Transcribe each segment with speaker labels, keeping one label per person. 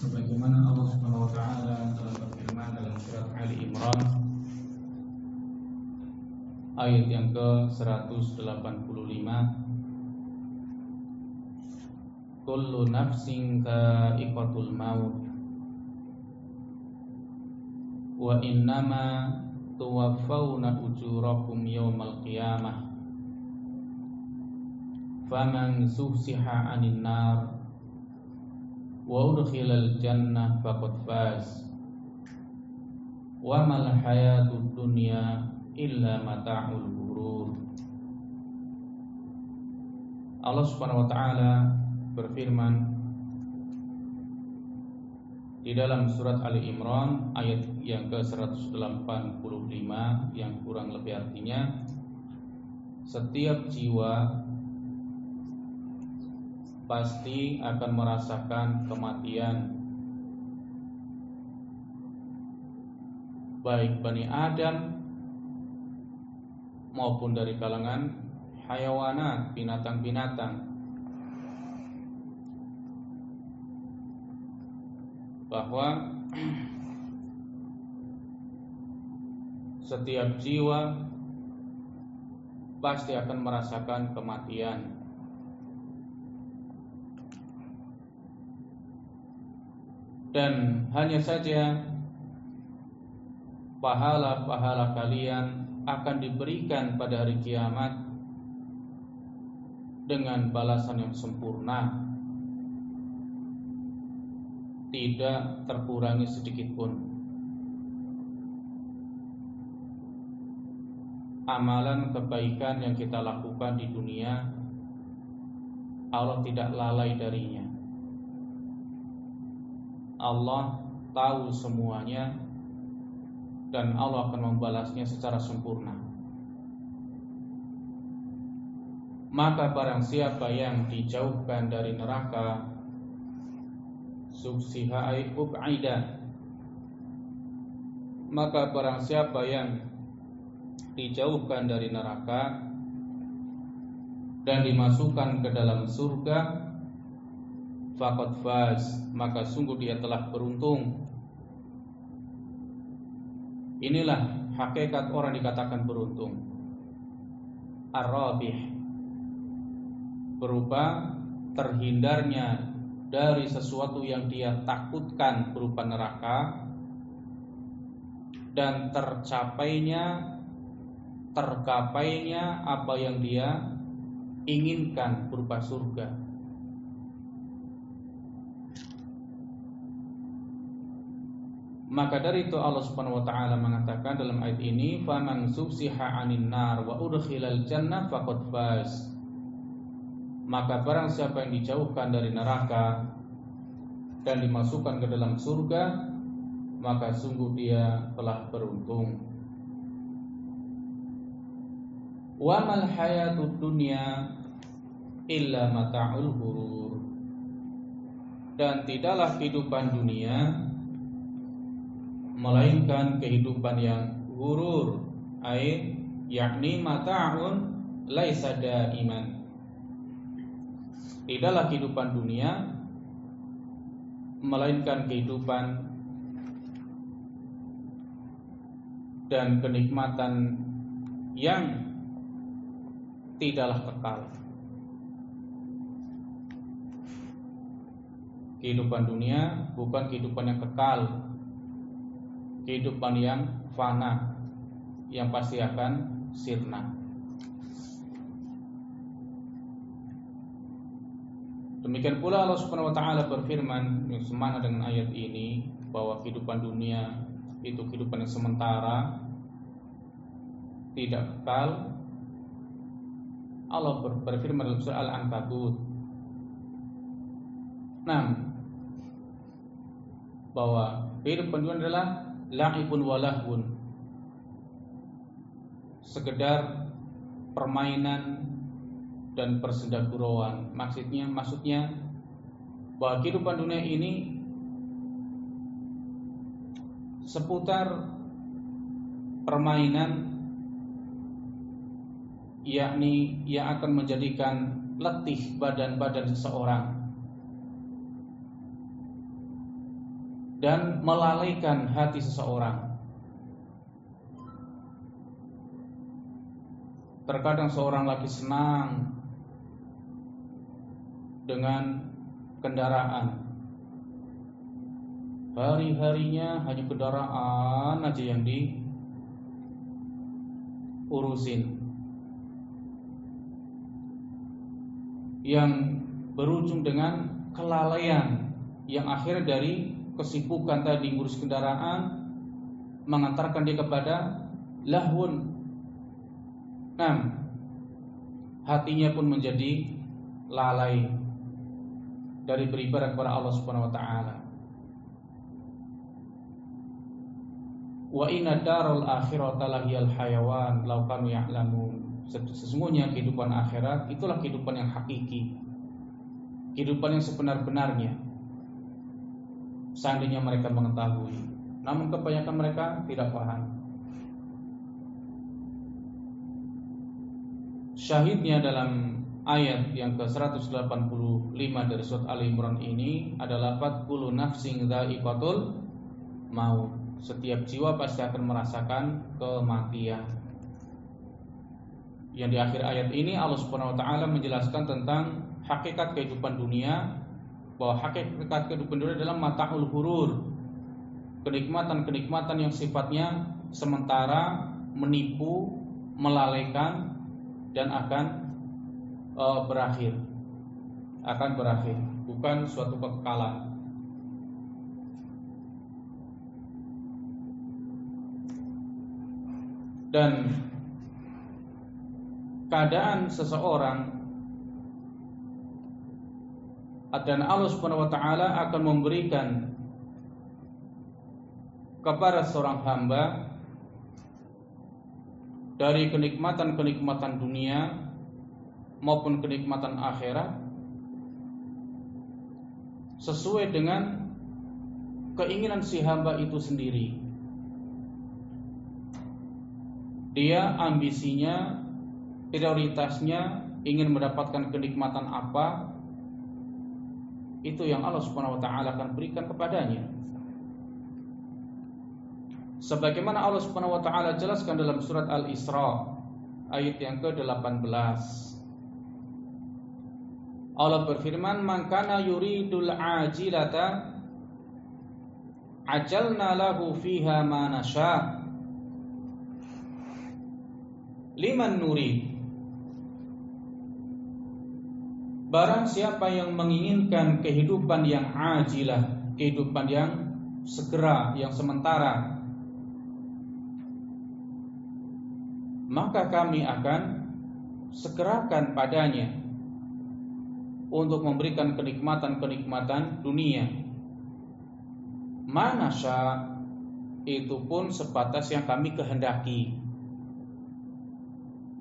Speaker 1: sebagaimana Allah Subhanahu wa taala telah berfirman dalam surat Ali Imran ayat yang ke-185. Kullu nafsin dha'iqatul maut wa innama tuwaffawna ujurakum yawmal qiyamah. Faman suhsiha 'anil nar wa udkhilal jannah faqad faz. Wa mal hayatud dunya illa mata'ul ghurur. Allah Subhanahu wa taala berfirman di dalam surat Ali Imran ayat yang ke-185 yang kurang lebih artinya setiap jiwa pasti akan merasakan kematian. Baik Bani Adam maupun dari kalangan hayawanat, binatang-binatang. Bahwa setiap jiwa pasti akan merasakan kematian dan hanya saja pahala-pahala kalian akan diberikan pada hari kiamat dengan balasan yang sempurna. Tidak terkurangi sedikit pun. Amalan kebaikan yang kita lakukan di dunia Allah tidak lalai darinya Allah tahu semuanya dan Allah akan membalasnya secara sempurna. Maka barang siapa yang dijauhkan dari neraka subsiha ub'ida maka barang siapa yang dijauhkan dari neraka dan dimasukkan ke dalam surga faqad faz maka sungguh dia telah beruntung. Inilah hakikat orang dikatakan beruntung. Ar-rabih berupa terhindarnya dari sesuatu yang dia takutkan berupa neraka dan tercapainya tergapainya apa yang dia inginkan berupa surga Maka dari itu Allah Subhanahu wa taala mengatakan dalam ayat ini, "Faman subsiha 'anil nar wa udkhilal jannah faqad faz." Maka barang siapa yang dijauhkan dari neraka dan dimasukkan ke dalam surga, maka sungguh dia telah beruntung. Wa mal hayatud dunya illa mata'ul ghurur. Dan tidaklah kehidupan dunia melainkan kehidupan yang gurur ai yakni mata'un laisa daiman. Tidaklah kehidupan dunia melainkan kehidupan dan kenikmatan yang tidaklah kekal. Kehidupan dunia bukan kehidupan yang kekal kehidupan yang fana yang pasti akan sirna. Demikian pula Allah Subhanahu wa taala berfirman yang semana dengan ayat ini bahwa kehidupan dunia itu kehidupan yang sementara tidak kekal. Allah berfirman dalam surah Al-Ankabut 6 bahwa kehidupan dunia adalah la'ibun walahun sekedar permainan dan persendagurauan maksudnya maksudnya bahwa kehidupan dunia ini seputar permainan yakni yang akan menjadikan letih badan-badan seseorang dan melalaikan hati seseorang. Terkadang seorang lagi senang dengan kendaraan. Hari-harinya hanya kendaraan aja yang diurusin. Yang berujung dengan kelalaian yang akhir dari kesibukan tadi ngurus kendaraan mengantarkan dia kepada lahun. Nah, hatinya pun menjadi lalai dari beribadah kepada Allah Subhanahu wa taala. Wa inna darul akhirata lahiyal hayawan law kanu ya'lamun. Sesungguhnya kehidupan akhirat itulah kehidupan yang hakiki. Kehidupan yang sebenar-benarnya seandainya mereka mengetahui. Namun kebanyakan mereka tidak paham. Syahidnya dalam ayat yang ke-185 dari surat Ali Imran ini adalah fatkulu nafsing dha'iqatul maut. Setiap jiwa pasti akan merasakan kematian. Yang di akhir ayat ini Allah Subhanahu wa taala menjelaskan tentang hakikat kehidupan dunia bahwa hakikat dunia adalah mataul hurur. Kenikmatan-kenikmatan yang sifatnya sementara menipu melalaikan dan akan e, berakhir. Akan berakhir bukan suatu kekekalan. Dan keadaan seseorang dan Allah Subhanahu wa taala akan memberikan kepada seorang hamba dari kenikmatan-kenikmatan dunia maupun kenikmatan akhirat sesuai dengan keinginan si hamba itu sendiri. Dia ambisinya, prioritasnya ingin mendapatkan kenikmatan apa itu yang Allah Subhanahu wa taala akan berikan kepadanya. Sebagaimana Allah Subhanahu wa taala jelaskan dalam surat Al-Isra ayat yang ke-18. Allah berfirman, "Man kana yuridul ajilata ajalna lahu fiha ma nasha' liman nurid." Barang siapa yang menginginkan kehidupan yang ajilah, kehidupan yang segera, yang sementara, maka kami akan segerakan padanya untuk memberikan kenikmatan-kenikmatan dunia. Mana syah itu pun sebatas yang kami kehendaki.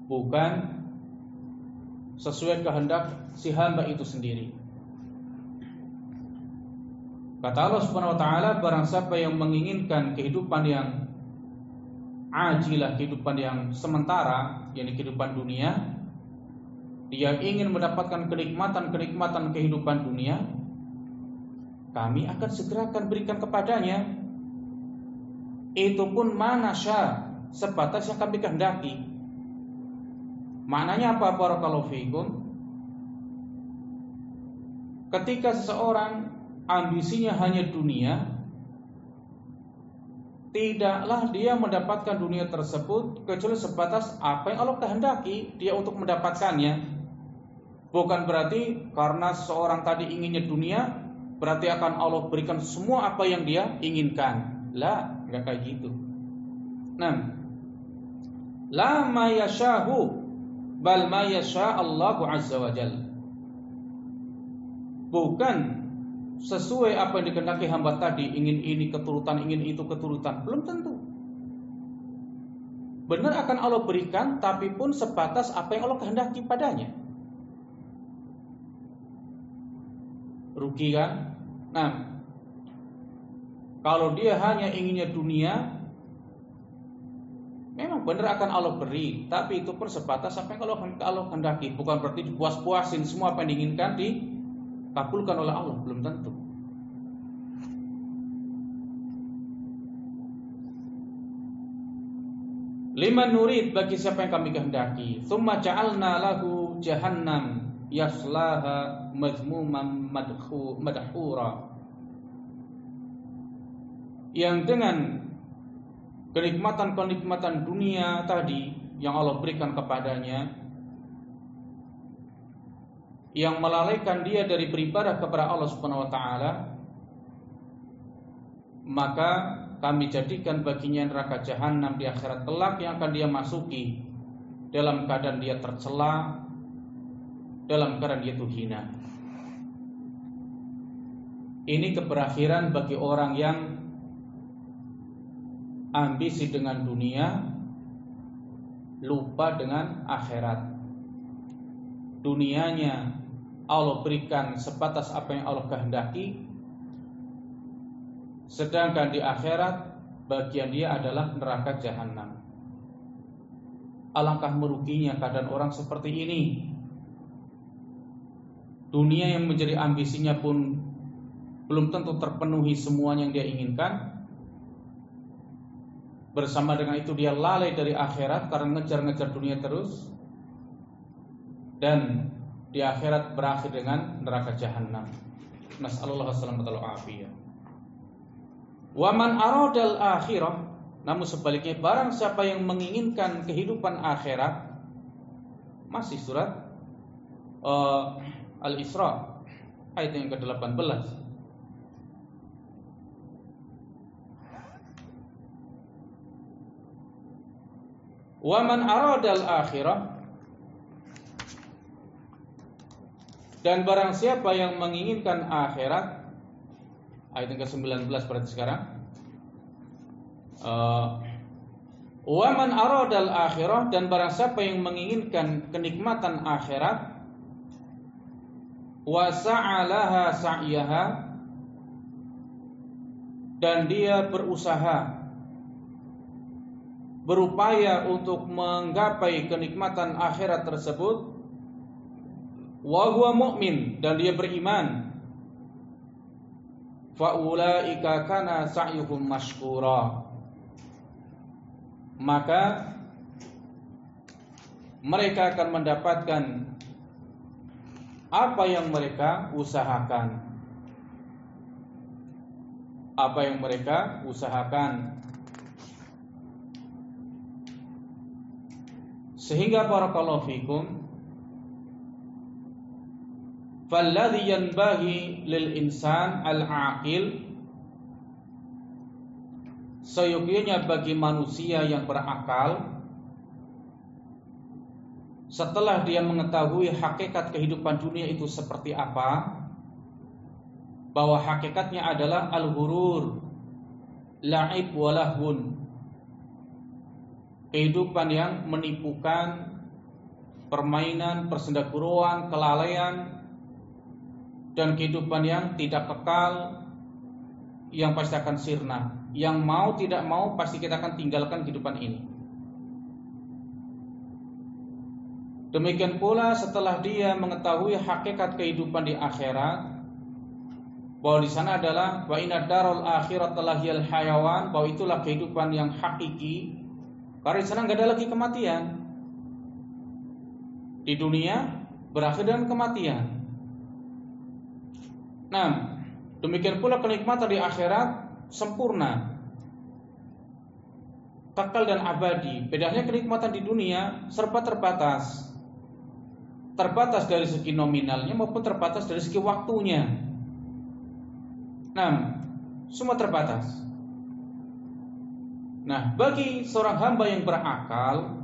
Speaker 1: Bukan sesuai kehendak si hamba itu sendiri. Kata Allah Subhanahu wa taala, barang siapa yang menginginkan kehidupan yang ajilah, kehidupan yang sementara, yakni kehidupan dunia, dia ingin mendapatkan kenikmatan-kenikmatan kehidupan dunia, kami akan segera akan berikan kepadanya. Itu pun mana syah, sebatas yang kami kehendaki. Maknanya apa barakallahu fiikum? Ketika seseorang ambisinya hanya dunia, tidaklah dia mendapatkan dunia tersebut kecuali sebatas apa yang Allah kehendaki dia untuk mendapatkannya. Bukan berarti karena seseorang tadi inginnya dunia, berarti akan Allah berikan semua apa yang dia inginkan. Lah, enggak kayak gitu. Nah, la ma yashahu bal ma Allahu azza wa jal. Bukan sesuai apa yang dikehendaki hamba tadi, ingin ini keturutan, ingin itu keturutan, belum tentu. Benar akan Allah berikan, tapi pun sebatas apa yang Allah kehendaki padanya. Rugi kan? Nah, kalau dia hanya inginnya dunia, Memang benar akan Allah beri, tapi itu persebatas sampai kalau Allah hendaki. Bukan berarti dipuas-puasin semua apa yang diinginkan dikabulkan oleh Allah, belum tentu. Lima nurid bagi siapa yang kami kehendaki. Thumma ja'alna lahu jahannam yaslaha mazmuman madhura. Yang dengan kenikmatan-kenikmatan dunia tadi yang Allah berikan kepadanya yang melalaikan dia dari beribadah kepada Allah Subhanahu wa taala maka kami jadikan baginya neraka jahanam di akhirat kelak yang akan dia masuki dalam keadaan dia tercela dalam keadaan dia tuh hina ini keberakhiran bagi orang yang ambisi dengan dunia lupa dengan akhirat dunianya Allah berikan sebatas apa yang Allah kehendaki sedangkan di akhirat bagian dia adalah neraka jahanam. Alangkah meruginya keadaan orang seperti ini. Dunia yang menjadi ambisinya pun belum tentu terpenuhi semua yang dia inginkan. Bersama dengan itu dia lalai dari akhirat karena ngejar-ngejar dunia terus. Dan di akhirat berakhir dengan neraka jahanam. Nasallallahu alaihi wasallam Waman aradal akhirah namun sebaliknya barang siapa yang menginginkan kehidupan akhirat masih surat uh, Al-Isra ayat yang ke-18 Waman aradal akhirah dan barang siapa yang menginginkan akhirat ayat yang ke-19 berarti sekarang. Uh, Wa man aradal akhirah dan barang siapa yang menginginkan kenikmatan akhirat wa sa'alaha sa'yaha dan dia berusaha berupaya untuk menggapai kenikmatan akhirat tersebut wa huwa mu'min dan dia beriman faulaika kana sa'yuhum mashkura. Maka mereka akan mendapatkan apa yang mereka usahakan. Apa yang mereka usahakan sehingga barakallahu fikum Falladhi yanbaghi lil insan al-aqil Seyogianya bagi manusia yang berakal Setelah dia mengetahui hakikat kehidupan dunia itu seperti apa Bahwa hakikatnya adalah al-hurur La'ib walahun Kehidupan yang menipukan Permainan, persendakuruan, kelalaian dan kehidupan yang tidak kekal yang pasti akan sirna. Yang mau tidak mau pasti kita akan tinggalkan kehidupan ini. Demikian pula setelah dia mengetahui hakikat kehidupan di akhirat bahwa di sana adalah wa inna darul akhirat hayawan bahwa itulah kehidupan yang hakiki karena di sana nggak ada lagi kematian di dunia berakhir dengan kematian Nah, demikian pula kenikmatan di akhirat sempurna. Kekal dan abadi. Bedanya kenikmatan di dunia serba terbatas. Terbatas dari segi nominalnya maupun terbatas dari segi waktunya. Nah, semua terbatas. Nah, bagi seorang hamba yang berakal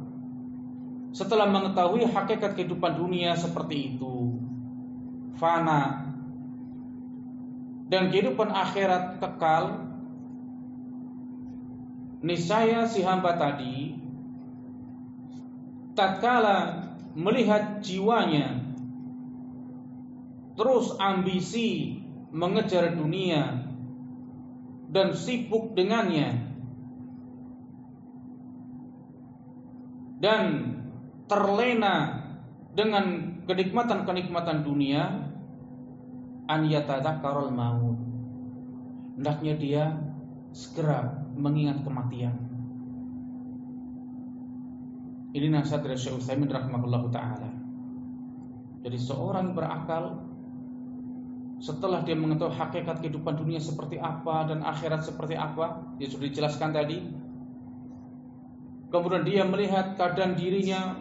Speaker 1: setelah mengetahui hakikat kehidupan dunia seperti itu, fana, dan kehidupan akhirat kekal niscaya si hamba tadi tatkala melihat jiwanya terus ambisi mengejar dunia dan sibuk dengannya dan terlena dengan kenikmatan-kenikmatan dunia an yatadzakkarul maut. Hendaknya dia segera mengingat kematian. Ini nasihat dari Syekh Utsaimin rahimahullahu taala. Jadi seorang berakal setelah dia mengetahui hakikat kehidupan dunia seperti apa dan akhirat seperti apa, dia sudah dijelaskan tadi. Kemudian dia melihat keadaan dirinya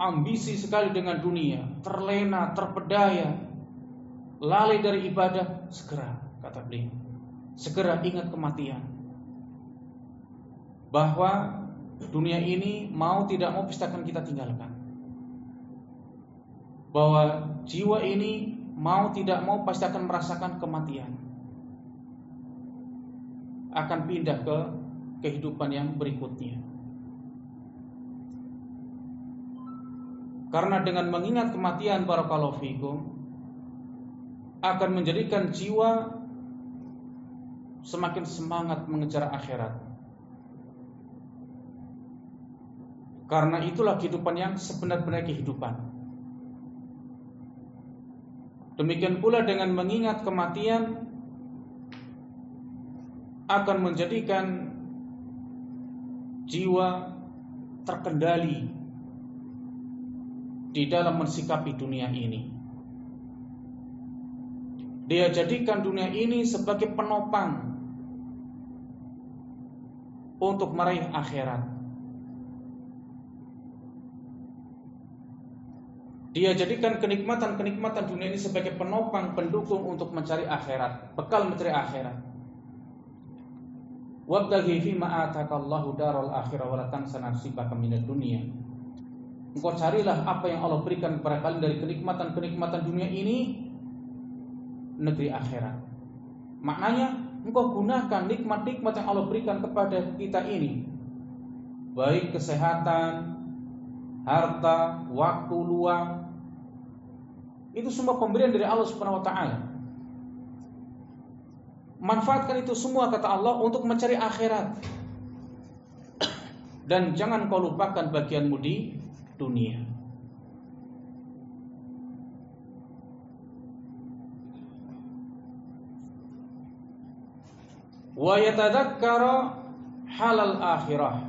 Speaker 1: ambisi sekali dengan dunia, terlena, terpedaya, lalai dari ibadah, segera kata beliau. Segera ingat kematian. Bahwa dunia ini mau tidak mau pasti akan kita tinggalkan. Bahwa jiwa ini mau tidak mau pasti akan merasakan kematian. Akan pindah ke kehidupan yang berikutnya. Karena dengan mengingat kematian para fikum akan menjadikan jiwa semakin semangat mengejar akhirat. Karena itulah kehidupan yang sebenar-benar kehidupan. Demikian pula dengan mengingat kematian akan menjadikan jiwa terkendali di dalam mensikapi dunia ini. Dia jadikan dunia ini sebagai penopang untuk meraih akhirat. Dia jadikan kenikmatan-kenikmatan dunia ini sebagai penopang pendukung untuk mencari akhirat, bekal mencari akhirat. Fi akhirah wa dunya. Engkau carilah apa yang Allah berikan kepada kalian dari kenikmatan-kenikmatan dunia ini negeri akhirat. Maknanya engkau gunakan nikmat-nikmat yang Allah berikan kepada kita ini. Baik kesehatan, harta, waktu luang, itu semua pemberian dari Allah Subhanahu wa taala. Manfaatkan itu semua kata Allah untuk mencari akhirat. Dan jangan kau lupakan bagianmu di dunia. Wa yatadzakkara halal akhirah.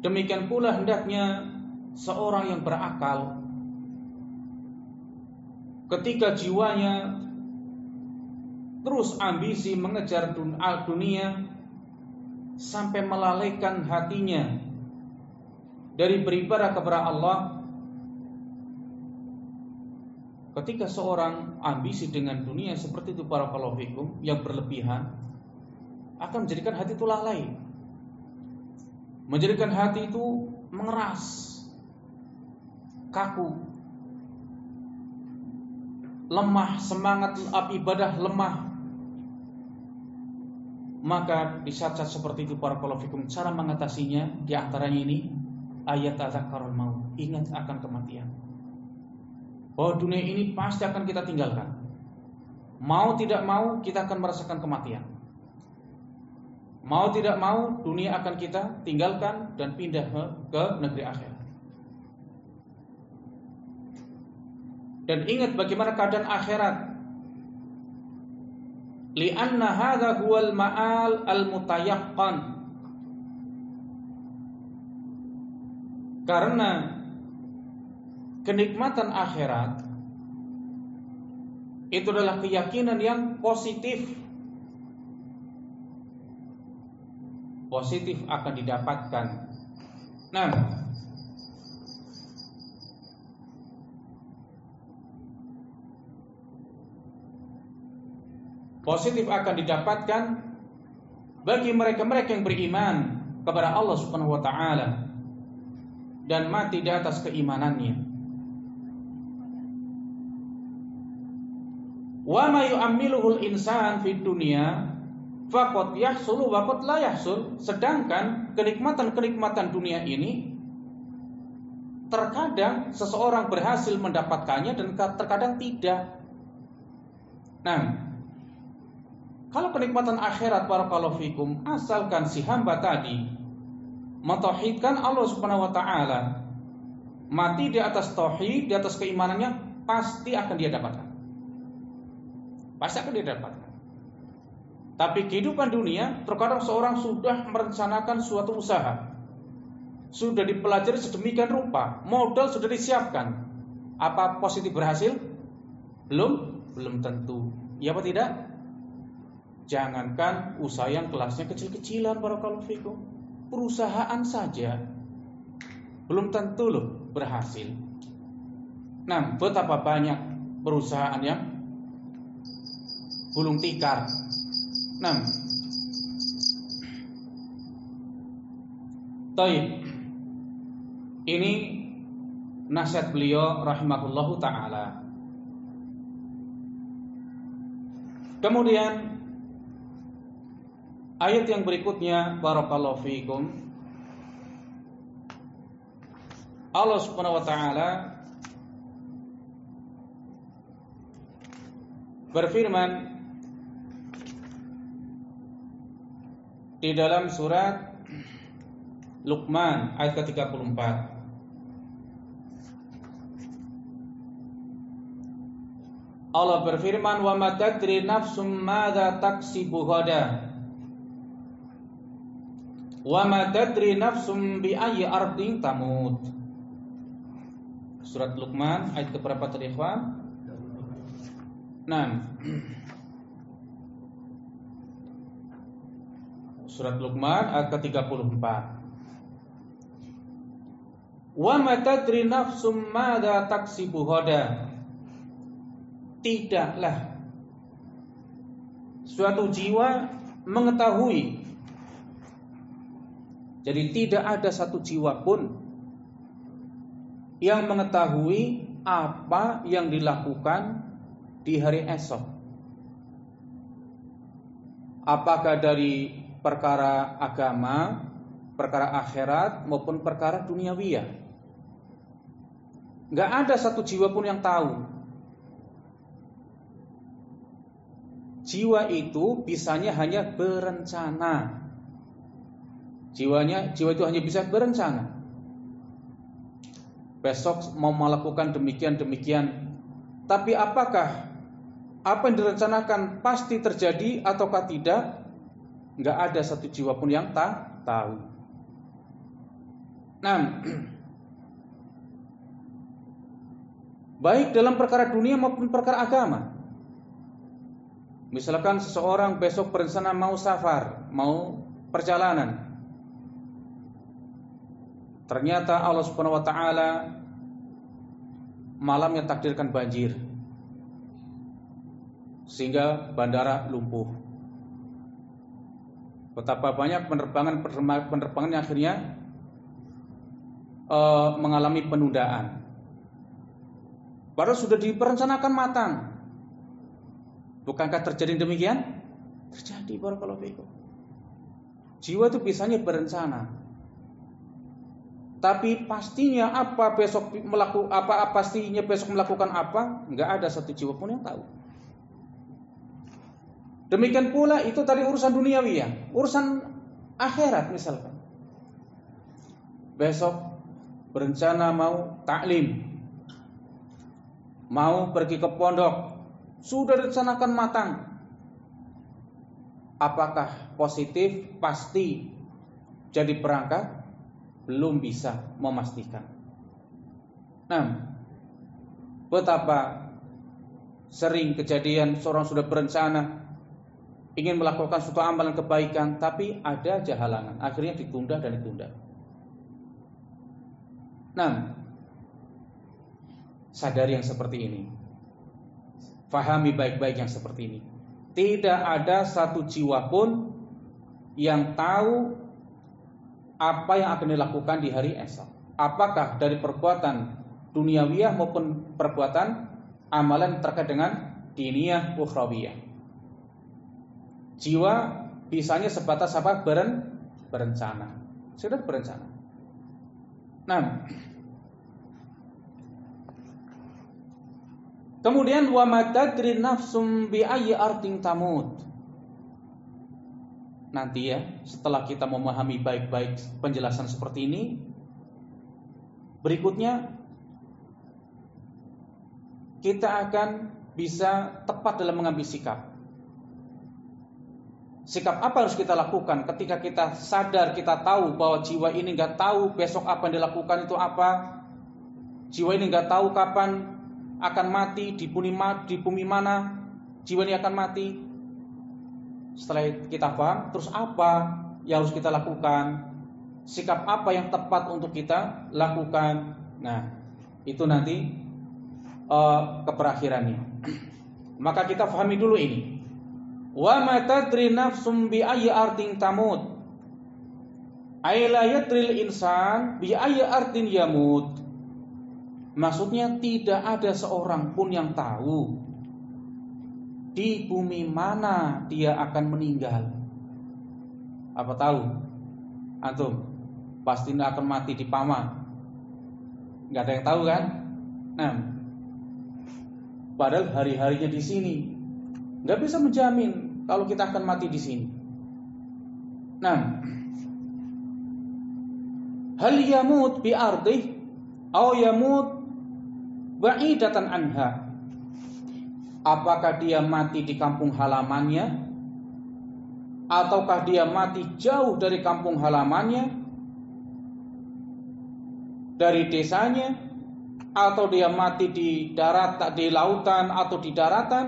Speaker 1: Demikian pula hendaknya seorang yang berakal ketika jiwanya terus ambisi mengejar dunia sampai melalaikan hatinya dari beribadah kepada Allah ketika seorang ambisi dengan dunia seperti itu para kalafikum yang berlebihan akan menjadikan hati itu lalai menjadikan hati itu mengeras kaku lemah, semangat ibadah lemah. Maka di saat-saat seperti itu para kalafikum cara mengatasinya di antaranya ini ayat azkarul mau ingat akan kematian. Bahwa dunia ini pasti akan kita tinggalkan. Mau tidak mau kita akan merasakan kematian. Mau tidak mau dunia akan kita tinggalkan dan pindah ke negeri akhir. dan ingat bagaimana keadaan akhirat. Lianna hadha huwal ma'al al-mutayaqqan. Karena kenikmatan akhirat itu adalah keyakinan yang positif. Positif akan didapatkan. Nah, positif akan didapatkan bagi mereka-mereka yang beriman kepada Allah Subhanahu wa taala dan mati di atas keimanannya. Wa ma yu'ammiluhul insan fid dunya faqad yahsulu wa qad la yahsul. Sedangkan kenikmatan-kenikmatan dunia ini terkadang seseorang berhasil mendapatkannya dan terkadang tidak. Nah, kalau kenikmatan akhirat para fikum asalkan si hamba tadi mentauhidkan Allah Subhanahu wa taala, mati di atas tauhid, di atas keimanannya pasti akan dia dapatkan. Pasti akan dia dapatkan. Tapi kehidupan dunia terkadang seorang sudah merencanakan suatu usaha. sudah dipelajari sedemikian rupa, modal sudah disiapkan. Apa positif berhasil? Belum, belum tentu. Ya apa tidak? Jangankan usaha yang kelasnya kecil-kecilan kalau fikum. Perusahaan saja belum tentu loh berhasil. Nah, betapa banyak perusahaan yang gulung tikar. Nah, Taib. Ini nasihat beliau rahimahullahu taala. Kemudian ayat yang berikutnya barakallahu fiikum Allah Subhanahu wa taala berfirman di dalam surat Luqman ayat ke-34. Allah berfirman wa ma tadri nafsum madza taksibu. Wa ma tadri nafsum bi ayyi ardin tamut. Surat Luqman ayat ke berapa tadi ikhwan? 6. Surat Luqman ayat ke-34. Wa matadri nafsum madza taksibu hoda. Tidaklah suatu jiwa mengetahui jadi tidak ada satu jiwa pun yang mengetahui apa yang dilakukan di hari esok. Apakah dari perkara agama, perkara akhirat maupun perkara duniawiyah. Gak ada satu jiwa pun yang tahu. Jiwa itu bisanya hanya berencana. Jiwanya, jiwa itu hanya bisa berencana. Besok mau melakukan demikian-demikian. Tapi apakah apa yang direncanakan pasti terjadi ataukah tidak? Gak ada satu jiwa pun yang tak tahu. Nah, baik dalam perkara dunia maupun perkara agama. Misalkan seseorang besok berencana mau safar, mau perjalanan. Ternyata Allah Subhanahu wa taala malamnya takdirkan banjir. Sehingga bandara lumpuh. Betapa banyak penerbangan penerbangan yang akhirnya uh, mengalami penundaan. Padahal sudah diperencanakan matang. Bukankah terjadi demikian? Terjadi barakallahu fikum. Jiwa itu biasanya berencana. Tapi pastinya apa besok melakukan apa, apa pastinya besok melakukan apa? Enggak ada satu jiwa pun yang tahu. Demikian pula itu tadi urusan duniawi ya, urusan akhirat misalkan. Besok berencana mau taklim, mau pergi ke pondok, sudah direncanakan matang. Apakah positif? Pasti jadi perangkat? Belum bisa memastikan. Nah, betapa sering kejadian seorang sudah berencana ingin melakukan suatu amalan kebaikan, tapi ada jahalangan, akhirnya ditunda dan ditunda. Nah, sadari yang seperti ini. Fahami baik-baik yang seperti ini. Tidak ada satu jiwa pun yang tahu apa yang akan dilakukan di hari esok. Apakah dari perbuatan duniawiyah maupun perbuatan amalan terkait dengan diniyah ukhrawiyah. Jiwa bisanya sebatas apa? Beren, berencana. Sudah berencana. Nah, Kemudian wa matadri nafsum bi ayyi ardin tamut. Nanti ya, setelah kita memahami baik-baik penjelasan seperti ini, berikutnya kita akan bisa tepat dalam mengambil sikap. Sikap apa harus kita lakukan ketika kita sadar, kita tahu bahwa jiwa ini nggak tahu besok apa yang dilakukan itu apa, jiwa ini nggak tahu kapan akan mati di bumi, mana jiwa ini akan mati. Setelah kita paham, terus apa yang harus kita lakukan? Sikap apa yang tepat untuk kita lakukan? Nah, itu nanti uh, keperakhirannya. Maka kita pahami dulu ini. Wa ma tadri nafsum bi ayyi ardin tamut. Ay insan bi ayyi ardin yamut. Maksudnya tidak ada seorang pun yang tahu di bumi mana dia akan meninggal. Apa tahu? Antum pasti akan mati di Pama. Gak ada yang tahu kan? Nah, padahal hari-harinya di sini nggak bisa menjamin kalau kita akan mati di sini. Nah, hal yamut bi ardih atau yamut ba'idatan anha. Apakah dia mati di kampung halamannya ataukah dia mati jauh dari kampung halamannya dari desanya atau dia mati di darat di lautan atau di daratan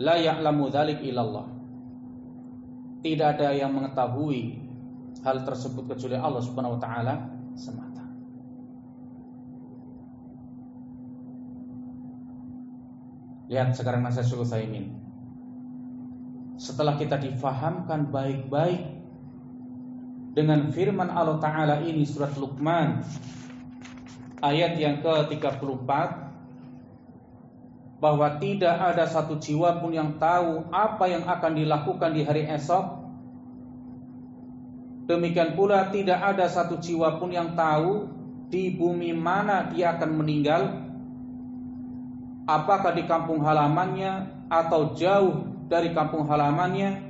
Speaker 1: la ya'lamu dzalik illallah. Tidak ada yang mengetahui hal tersebut kecuali Allah Subhanahu wa taala semata. Lihat sekarang nasihat Syekh Utsaimin. Setelah kita difahamkan baik-baik dengan firman Allah Ta'ala ini surat Luqman ayat yang ke-34 bahwa tidak ada satu jiwa pun yang tahu apa yang akan dilakukan di hari esok. Demikian pula tidak ada satu jiwa pun yang tahu di bumi mana dia akan meninggal. Apakah di kampung halamannya atau jauh dari kampung halamannya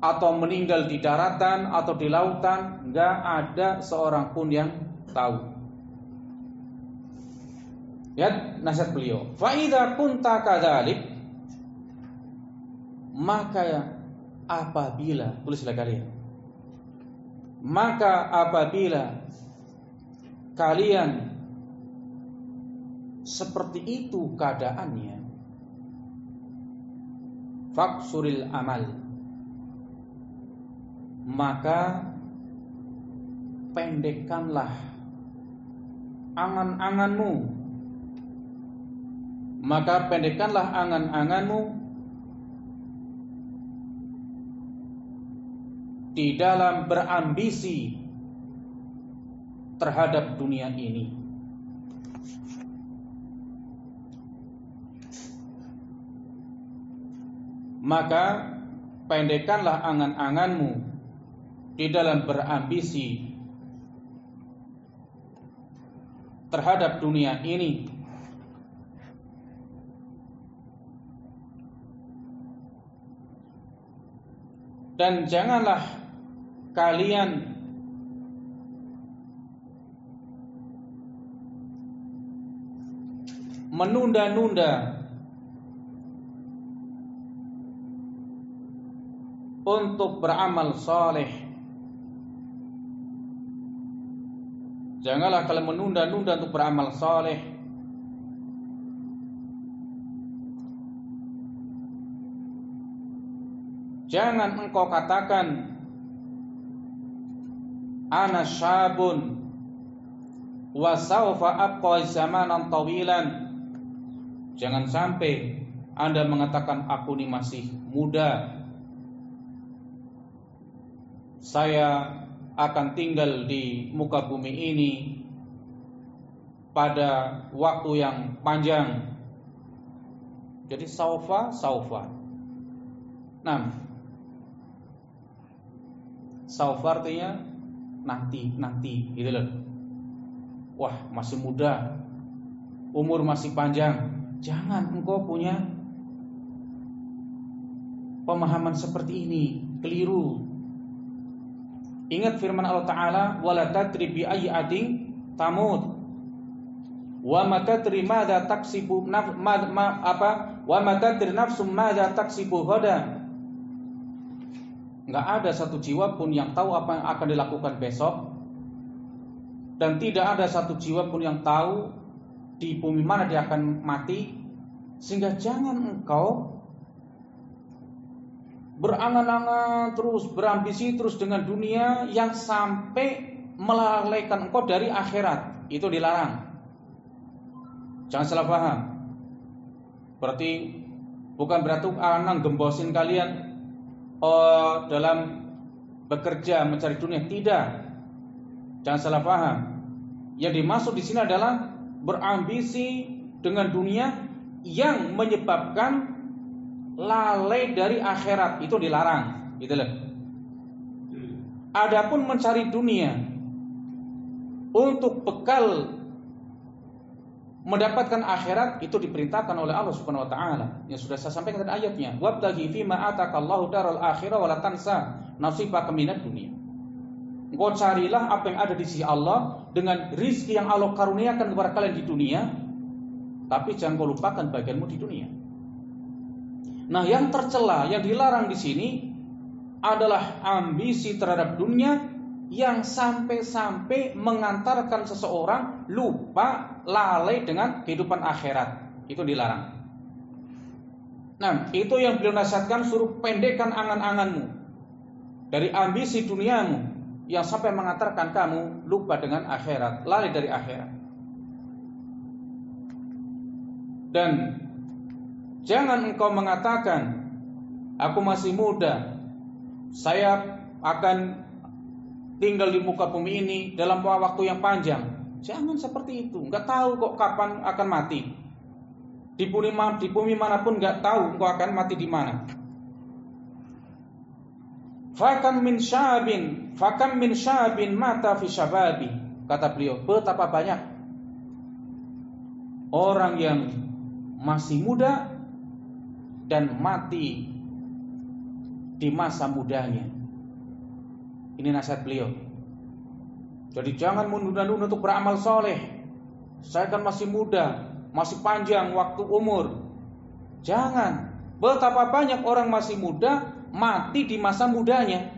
Speaker 1: atau meninggal di daratan atau di lautan, nggak ada seorang pun yang tahu. Ya, nasihat beliau. Fa idza kunta kadzalik maka apabila tulislah kalian maka apabila kalian seperti itu keadaannya. Faksuril amal. Maka pendekkanlah angan-anganmu. Maka pendekkanlah angan-anganmu di dalam berambisi terhadap dunia ini. Maka pendekkanlah angan-anganmu di dalam berambisi terhadap dunia ini. Dan janganlah kalian menunda-nunda untuk beramal soleh. Janganlah kalian menunda-nunda untuk beramal soleh. Jangan engkau katakan ana syabun wa sawfa abqa zamanan tawilan. Jangan sampai Anda mengatakan aku ini masih muda. Saya akan tinggal di muka bumi ini pada waktu yang panjang. Jadi saufa saufa. Nah, Saufa artinya nanti, nanti gitu loh. Wah, masih muda. Umur masih panjang. Jangan engkau punya pemahaman seperti ini, keliru. Ingat firman Allah Taala, "Wala tadri bi ayyi adin tamut." Wa matadri madza taksibu naf, ma, ma, apa? Wa matadri nafsum madza taksibu ghadan. Enggak ada satu jiwa pun yang tahu apa yang akan dilakukan besok dan tidak ada satu jiwa pun yang tahu di bumi mana dia akan mati sehingga jangan engkau berangan-angan terus berambisi terus dengan dunia yang sampai melalaikan engkau dari akhirat itu dilarang Jangan salah paham. Berarti bukan berarti anak gembosin kalian oh, dalam bekerja mencari dunia. Tidak. Jangan salah paham. Yang dimaksud di sini adalah berambisi dengan dunia yang menyebabkan lalai dari akhirat itu dilarang, gitu loh. Adapun mencari dunia untuk bekal mendapatkan akhirat itu diperintahkan oleh Allah Subhanahu wa taala. Yang sudah saya sampaikan tadi ayatnya, "Wabtaghi fi ma atakallahu daral akhirah wa la tansa nasibaka minad dunya." Engkau carilah apa yang ada di sisi Allah dengan rizki yang Allah karuniakan kepada kalian di dunia, tapi jangan kau lupakan bagianmu di dunia. Nah, yang tercela, yang dilarang di sini adalah ambisi terhadap dunia yang sampai-sampai mengantarkan seseorang lupa lalai dengan kehidupan akhirat. Itu dilarang. Nah, itu yang beliau nasihatkan suruh pendekkan angan-anganmu dari ambisi duniamu yang sampai mengantarkan kamu lupa dengan akhirat, lalai dari akhirat. Dan jangan engkau mengatakan aku masih muda, saya akan tinggal di muka bumi ini dalam waktu yang panjang. Jangan seperti itu. Nggak tahu kok kapan akan mati. Di bumi, di bumi mana pun nggak tahu kok akan mati di mana. Fakam min syabin, fakam min syabin mata fi syababi. Kata beliau, betapa banyak orang yang masih muda dan mati di masa mudanya. Ini nasihat beliau. Jadi jangan menunda-nunda untuk beramal soleh. Saya kan masih muda, masih panjang waktu umur. Jangan. Betapa banyak orang masih muda mati di masa mudanya.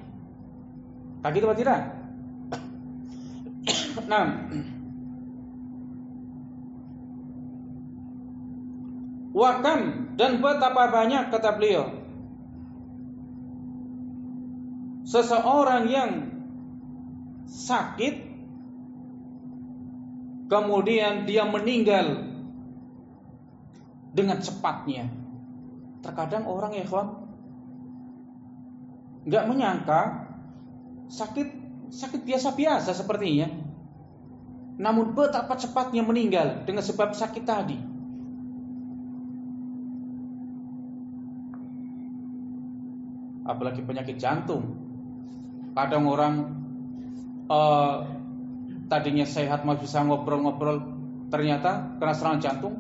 Speaker 1: Tak gitu apa tidak? Nah, Wakam dan betapa banyak kata beliau seseorang yang sakit kemudian dia meninggal dengan cepatnya. Terkadang orang ya kawan nggak menyangka sakit sakit biasa-biasa sepertinya. Namun betapa cepatnya meninggal dengan sebab sakit tadi. Apalagi penyakit jantung kadang orang uh, tadinya sehat masih bisa ngobrol-ngobrol ternyata kena serangan jantung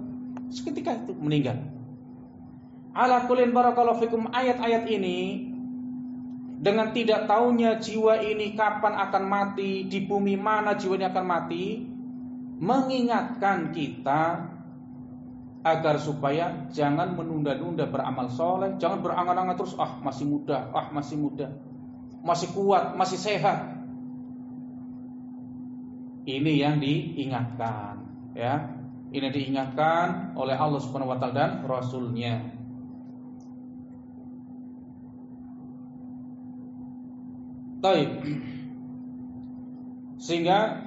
Speaker 1: seketika itu meninggal. Ala kulin barakallahu fikum ayat-ayat ini dengan tidak tahunya jiwa ini kapan akan mati, di bumi mana jiwa ini akan mati, mengingatkan kita agar supaya jangan menunda-nunda beramal soleh, jangan berangan-angan terus, ah masih muda, ah masih muda masih kuat, masih sehat. Ini yang diingatkan, ya. Ini diingatkan oleh Allah Subhanahu wa taala dan rasulnya. Taib. Sehingga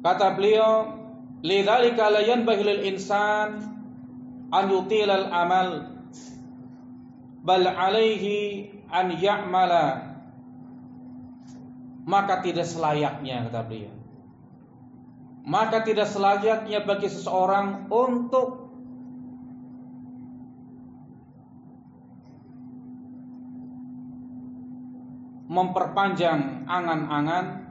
Speaker 1: kata beliau, "Lidzalika la yanbaghi lil insan an yutilal amal bal alaihi an ya'mala. Maka tidak selayaknya kata beliau. Maka tidak selayaknya bagi seseorang untuk memperpanjang angan-angan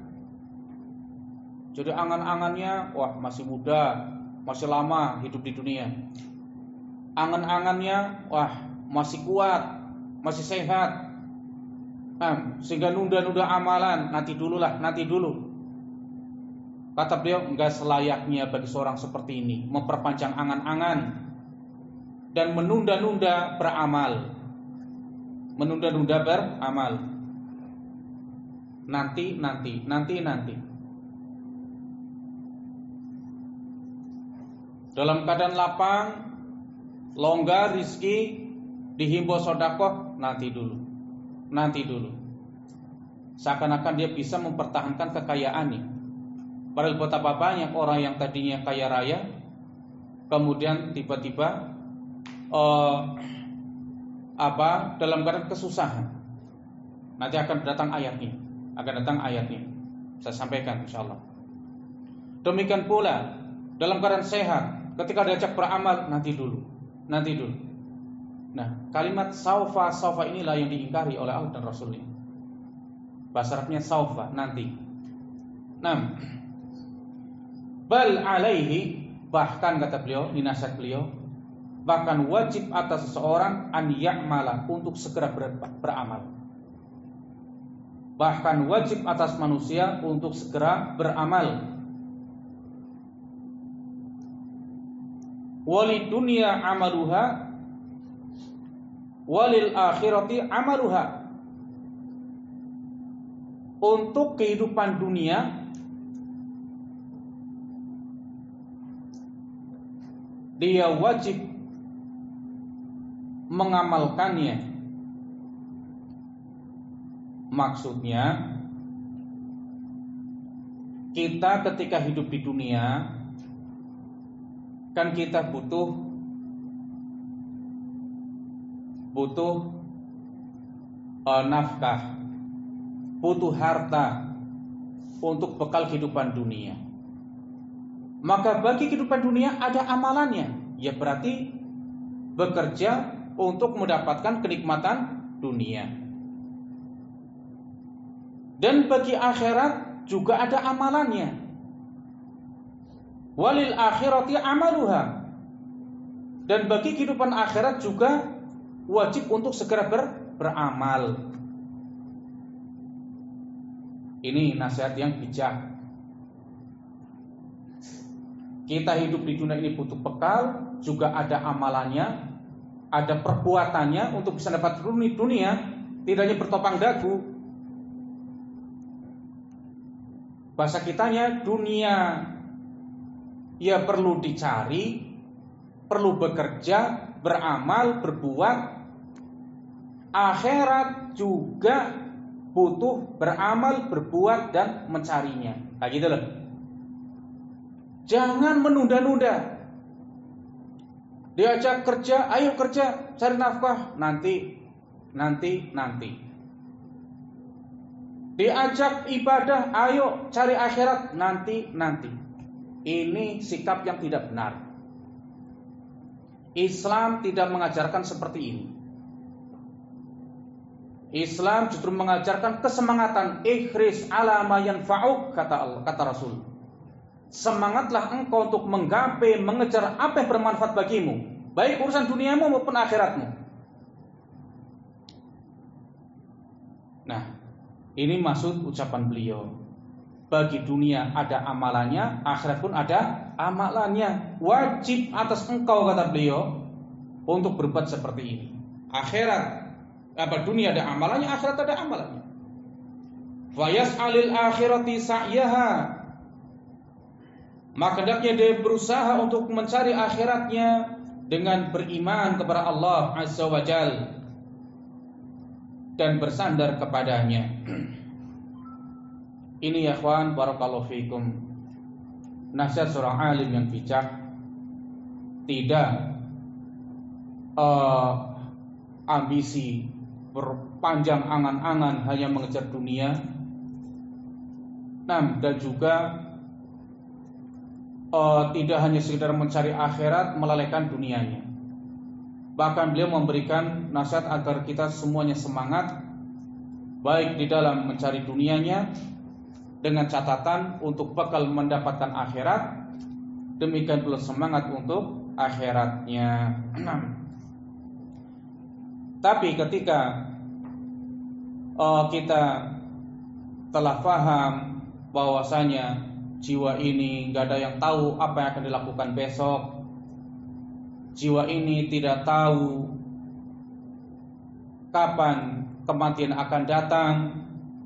Speaker 1: jadi angan-angannya wah masih muda masih lama hidup di dunia angan-angannya wah masih kuat, masih sehat. Nah, sehingga nunda-nunda amalan, nanti dulu lah, nanti dulu. Kata beliau, enggak selayaknya bagi seorang seperti ini memperpanjang angan-angan dan menunda-nunda beramal. Menunda-nunda beramal. Nanti, nanti, nanti, nanti. Dalam keadaan lapang, longgar, rizki, dihimbau sodakoh, nanti dulu nanti dulu. Seakan-akan dia bisa mempertahankan kekayaannya. Padahal betapa banyak orang yang tadinya kaya raya, kemudian tiba-tiba uh, apa dalam keadaan kesusahan. Nanti akan datang ayatnya, akan datang ayatnya. Saya sampaikan insya Allah. Demikian pula dalam keadaan sehat, ketika diajak beramal nanti dulu, nanti dulu. Nah, kalimat saufa saufa inilah yang diingkari oleh Allah dan Rasulnya. Bahasa Arabnya saufa nanti. Nah, bal alaihi bahkan kata beliau, ini nasihat beliau, bahkan wajib atas seseorang an ya'mala untuk segera ber, beramal. Bahkan wajib atas manusia untuk segera beramal. Wali dunia amaluha walil akhirati amaluha. Untuk kehidupan dunia dia wajib mengamalkannya. Maksudnya kita ketika hidup di dunia kan kita butuh butuh uh, nafkah, butuh harta untuk bekal kehidupan dunia. Maka bagi kehidupan dunia ada amalannya, ya berarti bekerja untuk mendapatkan kenikmatan dunia. Dan bagi akhirat juga ada amalannya. Walil akhirati amaluha. Dan bagi kehidupan akhirat juga wajib untuk segera ber, beramal. Ini nasihat yang bijak. Kita hidup di dunia ini butuh bekal, juga ada amalannya, ada perbuatannya untuk bisa dapat dunia, tidak hanya bertopang dagu. Bahasa kitanya dunia ya perlu dicari, perlu bekerja, beramal, berbuat, akhirat juga butuh beramal, berbuat dan mencarinya. Kayak gitu loh. Jangan menunda-nunda. Diajak kerja, ayo kerja, cari nafkah, nanti, nanti, nanti. Diajak ibadah, ayo cari akhirat, nanti, nanti. Ini sikap yang tidak benar. Islam tidak mengajarkan seperti ini. Islam justru mengajarkan kesemangatan ikhris ala yanfa'uk kata Allah, kata Rasul. Semangatlah engkau untuk menggapai, mengejar apa yang bermanfaat bagimu, baik urusan duniamu maupun akhiratmu. Nah, ini maksud ucapan beliau. Bagi dunia ada amalannya, akhirat pun ada amalannya. Wajib atas engkau kata beliau untuk berbuat seperti ini. Akhirat apa dunia ada amalannya, akhirat ada amalannya. Fayas alil akhirati sa'yaha. Maka hendaknya dia berusaha untuk mencari akhiratnya dengan beriman kepada Allah Azza wa Jal dan bersandar kepadanya. Ini ya kawan barakallahu fikum. Nasihat seorang alim yang bijak tidak uh, ambisi berpanjang angan-angan hanya mengejar dunia. Nah, dan juga uh, tidak hanya sekedar mencari akhirat, melalaikan dunianya. Bahkan beliau memberikan nasihat agar kita semuanya semangat baik di dalam mencari dunianya dengan catatan untuk bakal mendapatkan akhirat demikian pula semangat untuk akhiratnya. Tapi ketika uh, kita telah paham bahwasanya jiwa ini gak ada yang tahu apa yang akan dilakukan besok. Jiwa ini tidak tahu kapan kematian akan datang,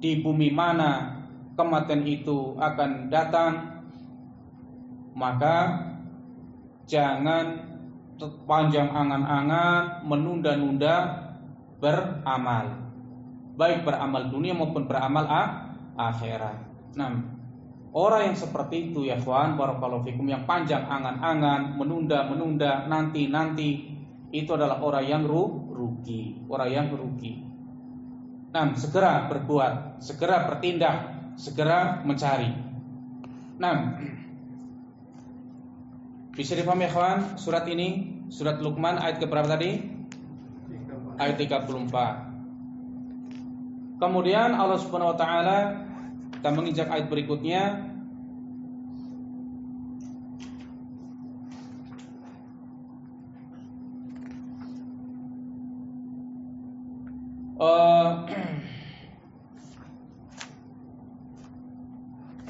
Speaker 1: di bumi mana kematian itu akan datang, maka jangan panjang angan-angan menunda-nunda beramal. Baik beramal dunia maupun beramal akhirat. Nah, orang yang seperti itu ya kawan, barakallahu fikum yang panjang angan-angan, menunda-menunda, nanti-nanti itu adalah orang yang rugi, orang yang rugi. Nah, segera berbuat, segera bertindak, segera mencari. Nah, bisa dipahami kawan, surat ini, surat Luqman ayat ke berapa tadi? Ayat 34. Kemudian Allah Subhanahu wa taala kita menginjak ayat berikutnya uh,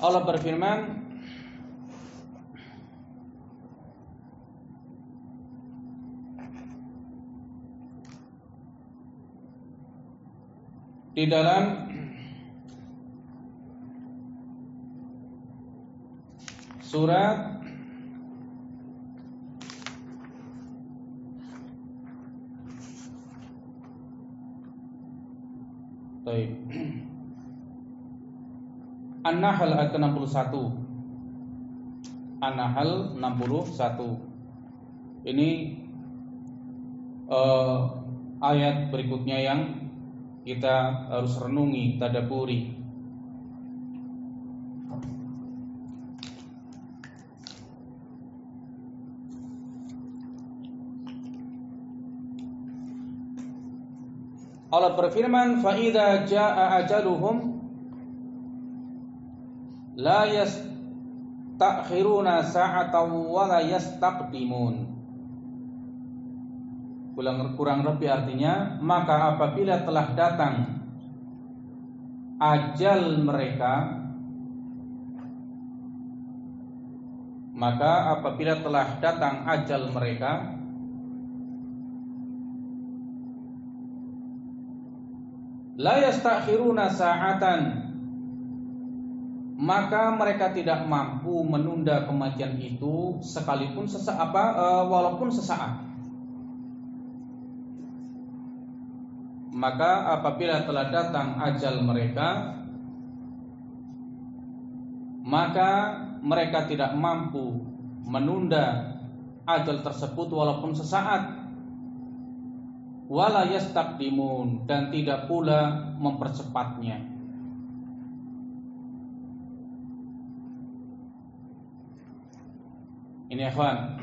Speaker 1: Allah berfirman di dalam surat Baik. An-Nahl ayat ke-61. An-Nahl 61. Ini uh, ayat berikutnya yang kita harus renungi, tadaburi. Allah berfirman, "Fa idza jaa ajaluhum la yastakhiruna sa'atan wa la yastaqdimun." kurang, kurang lebih artinya maka apabila telah datang ajal mereka maka apabila telah datang ajal mereka la yastakhiruna sa'atan maka mereka tidak mampu menunda kematian itu sekalipun sesaat apa uh, walaupun sesaat. Maka apabila telah datang ajal mereka maka mereka tidak mampu menunda ajal tersebut walaupun sesaat. Wala yastaqdimun dan tidak pula mempercepatnya ini ikhwan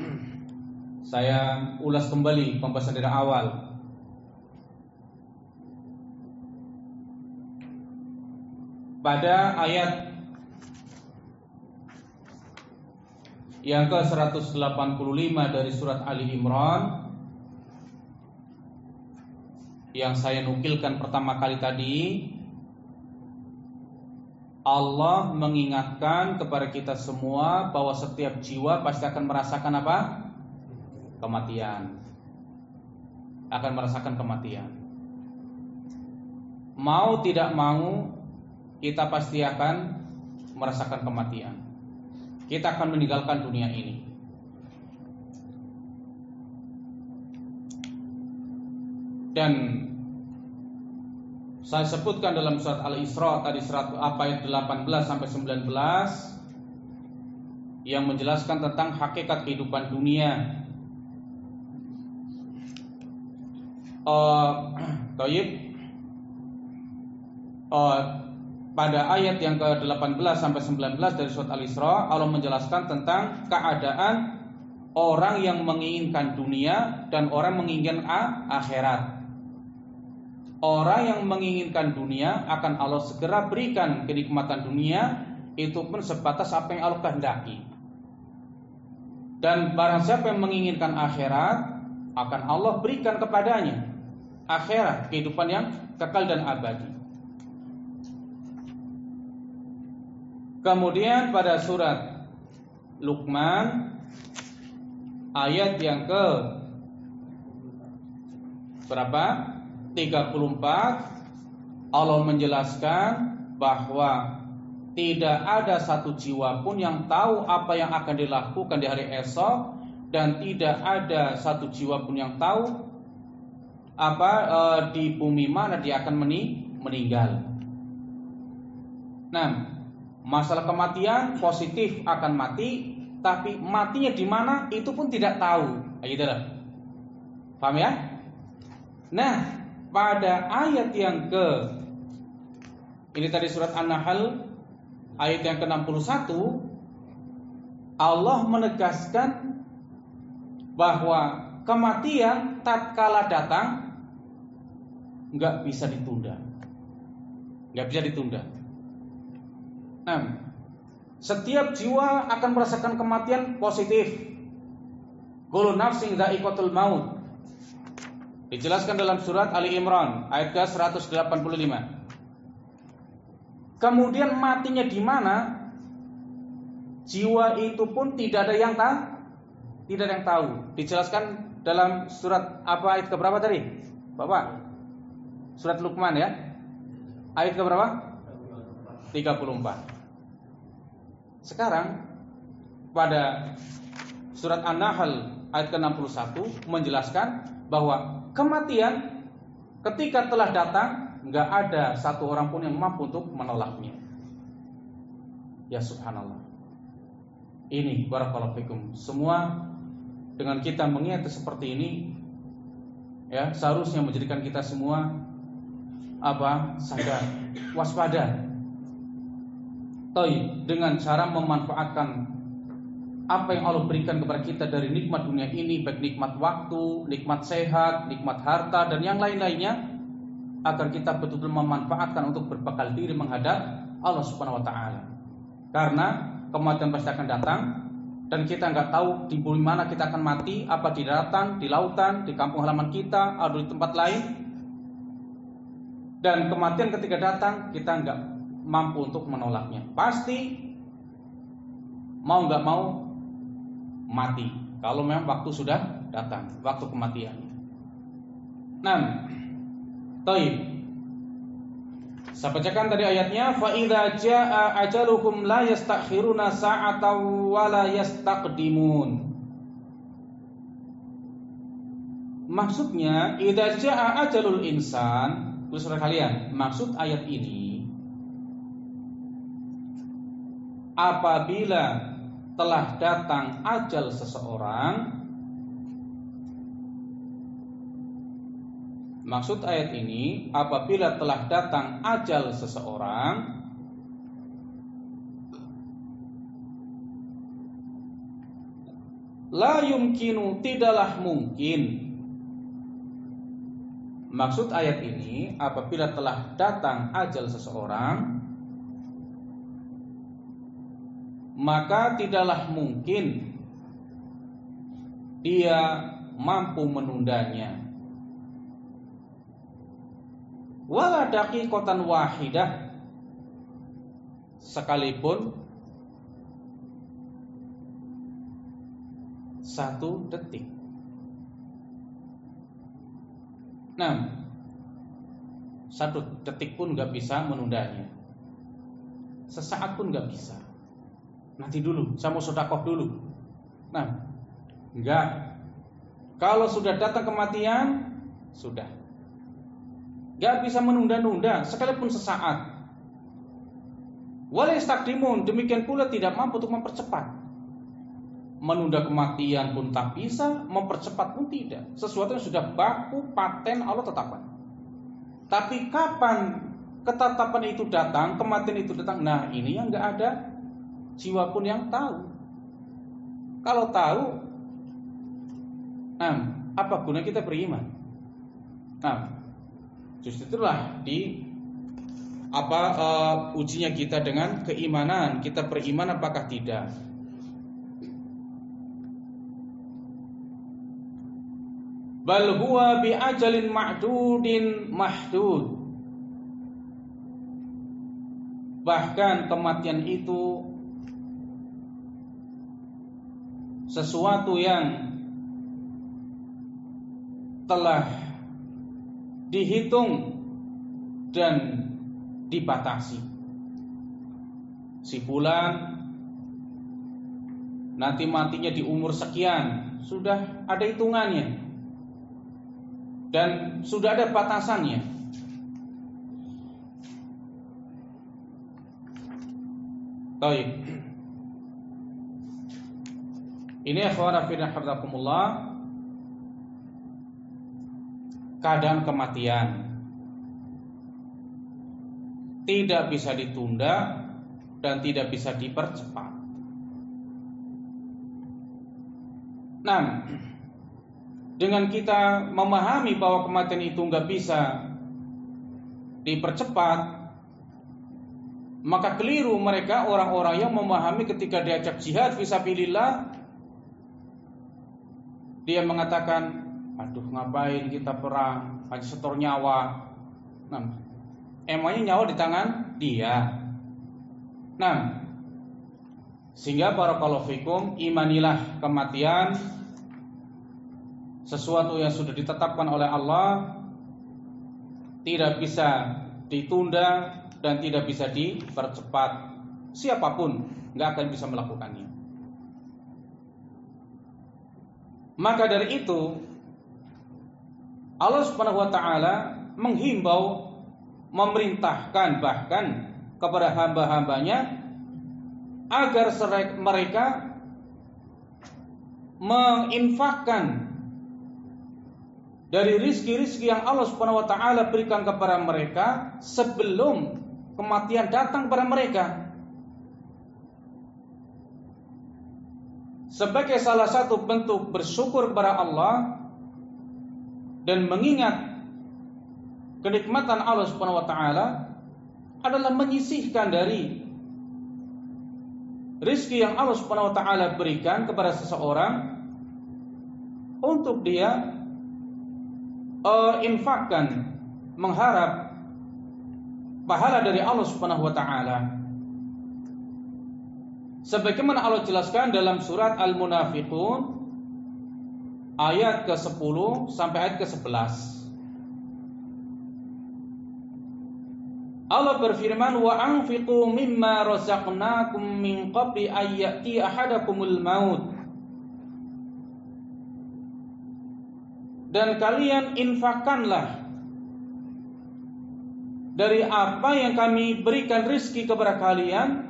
Speaker 1: saya ulas kembali pembahasan dari awal. Pada ayat yang ke-185 dari surat Ali Imran yang saya nukilkan pertama kali tadi Allah mengingatkan kepada kita semua bahwa setiap jiwa pasti akan merasakan apa? Kematian. Akan merasakan kematian. Mau tidak mau kita pasti akan merasakan kematian. Kita akan meninggalkan dunia ini. Dan saya sebutkan dalam surat Al-Isra tadi surat apa ayat 18 sampai 19 yang menjelaskan tentang hakikat kehidupan dunia. Uh, uh, pada ayat yang ke-18 sampai 19 dari surat Al-Isra Allah menjelaskan tentang keadaan orang yang menginginkan dunia dan orang menginginkan akhirat. Orang yang menginginkan dunia akan Allah segera berikan kenikmatan dunia itu pun sebatas apa yang Allah kehendaki. Dan barang siapa yang menginginkan akhirat akan Allah berikan kepadanya akhirat, kehidupan yang kekal dan abadi. Kemudian pada surat Luqman ayat yang ke berapa? 34 Allah menjelaskan bahwa tidak ada satu jiwa pun yang tahu apa yang akan dilakukan di hari esok dan tidak ada satu jiwa pun yang tahu apa e, di bumi mana dia akan meninggal. Nah, masalah kematian positif akan mati, tapi matinya di mana itu pun tidak tahu. Gitu lah. Paham ya? Nah, pada ayat yang ke ini tadi surat An-Nahl ayat yang ke-61 Allah menegaskan bahwa kematian tatkala datang nggak bisa ditunda. Nggak bisa ditunda. Nah, setiap jiwa akan merasakan kematian positif. Kullu maut. Dijelaskan dalam surat Ali Imran ayat ke-185. Kemudian matinya di mana? Jiwa itu pun tidak ada yang tahu. Tidak ada yang tahu. Dijelaskan dalam surat apa ayat keberapa tadi? Bapak. Surat Luqman ya. Ayat keberapa? 34. Sekarang pada surat An-Nahl ayat ke-61 menjelaskan bahwa kematian ketika telah datang nggak ada satu orang pun yang mampu untuk menolaknya. Ya subhanallah. Ini barakallahu fikum. Semua dengan kita mengingat seperti ini ya seharusnya menjadikan kita semua apa sadar waspada Toy dengan cara memanfaatkan apa yang Allah berikan kepada kita dari nikmat dunia ini baik nikmat waktu, nikmat sehat, nikmat harta dan yang lain-lainnya agar kita betul-betul memanfaatkan untuk berbekal diri menghadap Allah Subhanahu wa taala. Karena kematian pasti akan datang dan kita nggak tahu di bumi mana kita akan mati, apa di daratan, di lautan, di kampung halaman kita, atau di tempat lain. Dan kematian ketika datang kita nggak mampu untuk menolaknya. Pasti mau nggak mau mati. Kalau memang waktu sudah datang, waktu kematian. Nah, Taib. Saya bacakan tadi ayatnya fa idza jaa ajaluhum la yastakhiruna sa'atan wa la yastaqdimun. Maksudnya idza jaa ajalul insan, saudara kalian, maksud ayat ini apabila telah datang ajal seseorang. Maksud ayat ini apabila telah datang ajal seseorang La yumkinu tidaklah mungkin. Maksud ayat ini apabila telah datang ajal seseorang maka tidaklah mungkin dia mampu menundanya. Wala daqiqatan wahidah sekalipun satu detik. Nah, satu detik pun nggak bisa menundanya. Sesaat pun nggak bisa. Nanti dulu, saya mau sodakoh dulu. Nah, enggak. Kalau sudah datang kematian, sudah. Enggak bisa menunda-nunda, sekalipun sesaat. Walis takdimun, demikian pula tidak mampu untuk mempercepat. Menunda kematian pun tak bisa, mempercepat pun tidak. Sesuatu yang sudah baku, paten Allah tetapkan. Tapi kapan ketetapan itu datang, kematian itu datang, nah ini yang enggak ada jiwa pun yang tahu. Kalau tahu, nah, apa guna kita beriman? Nah, justru itulah di apa uh, ujinya kita dengan keimanan. Kita beriman apakah tidak? Bal huwa bi ajalin ma'dudin mahdud. bahkan kematian itu sesuatu yang telah dihitung dan dibatasi. Si bulan nanti matinya di umur sekian, sudah ada hitungannya. Dan sudah ada batasannya. Baik. Ini akhwan fillah hafizakumullah keadaan kematian tidak bisa ditunda dan tidak bisa dipercepat. Nah, dengan kita memahami bahwa kematian itu nggak bisa dipercepat, maka keliru mereka orang-orang yang memahami ketika diajak jihad visabilillah dia mengatakan aduh ngapain kita perang hanya setor nyawa nah emangnya nyawa di tangan dia nah sehingga para fikum imanilah kematian sesuatu yang sudah ditetapkan oleh Allah tidak bisa ditunda dan tidak bisa dipercepat. Siapa pun nggak akan bisa melakukannya. Maka dari itu Allah Subhanahu wa taala menghimbau memerintahkan bahkan kepada hamba-hambanya agar mereka menginfakkan dari rizki-rizki yang Allah Subhanahu wa taala berikan kepada mereka sebelum kematian datang pada mereka. Sebagai salah satu bentuk bersyukur kepada Allah dan mengingat kenikmatan Allah Subhanahu wa taala adalah menyisihkan dari rizki yang Allah Subhanahu wa taala berikan kepada seseorang untuk dia uh, infakkan mengharap pahala dari Allah Subhanahu wa taala. Sebagaimana Allah jelaskan dalam surat Al-Munafiqun ayat ke-10 sampai ayat ke-11. Allah berfirman wa anfiqu mimma razaqnakum min qabli ayyati ahadakumul maut dan kalian infakkanlah dari apa yang kami berikan rizki kepada kalian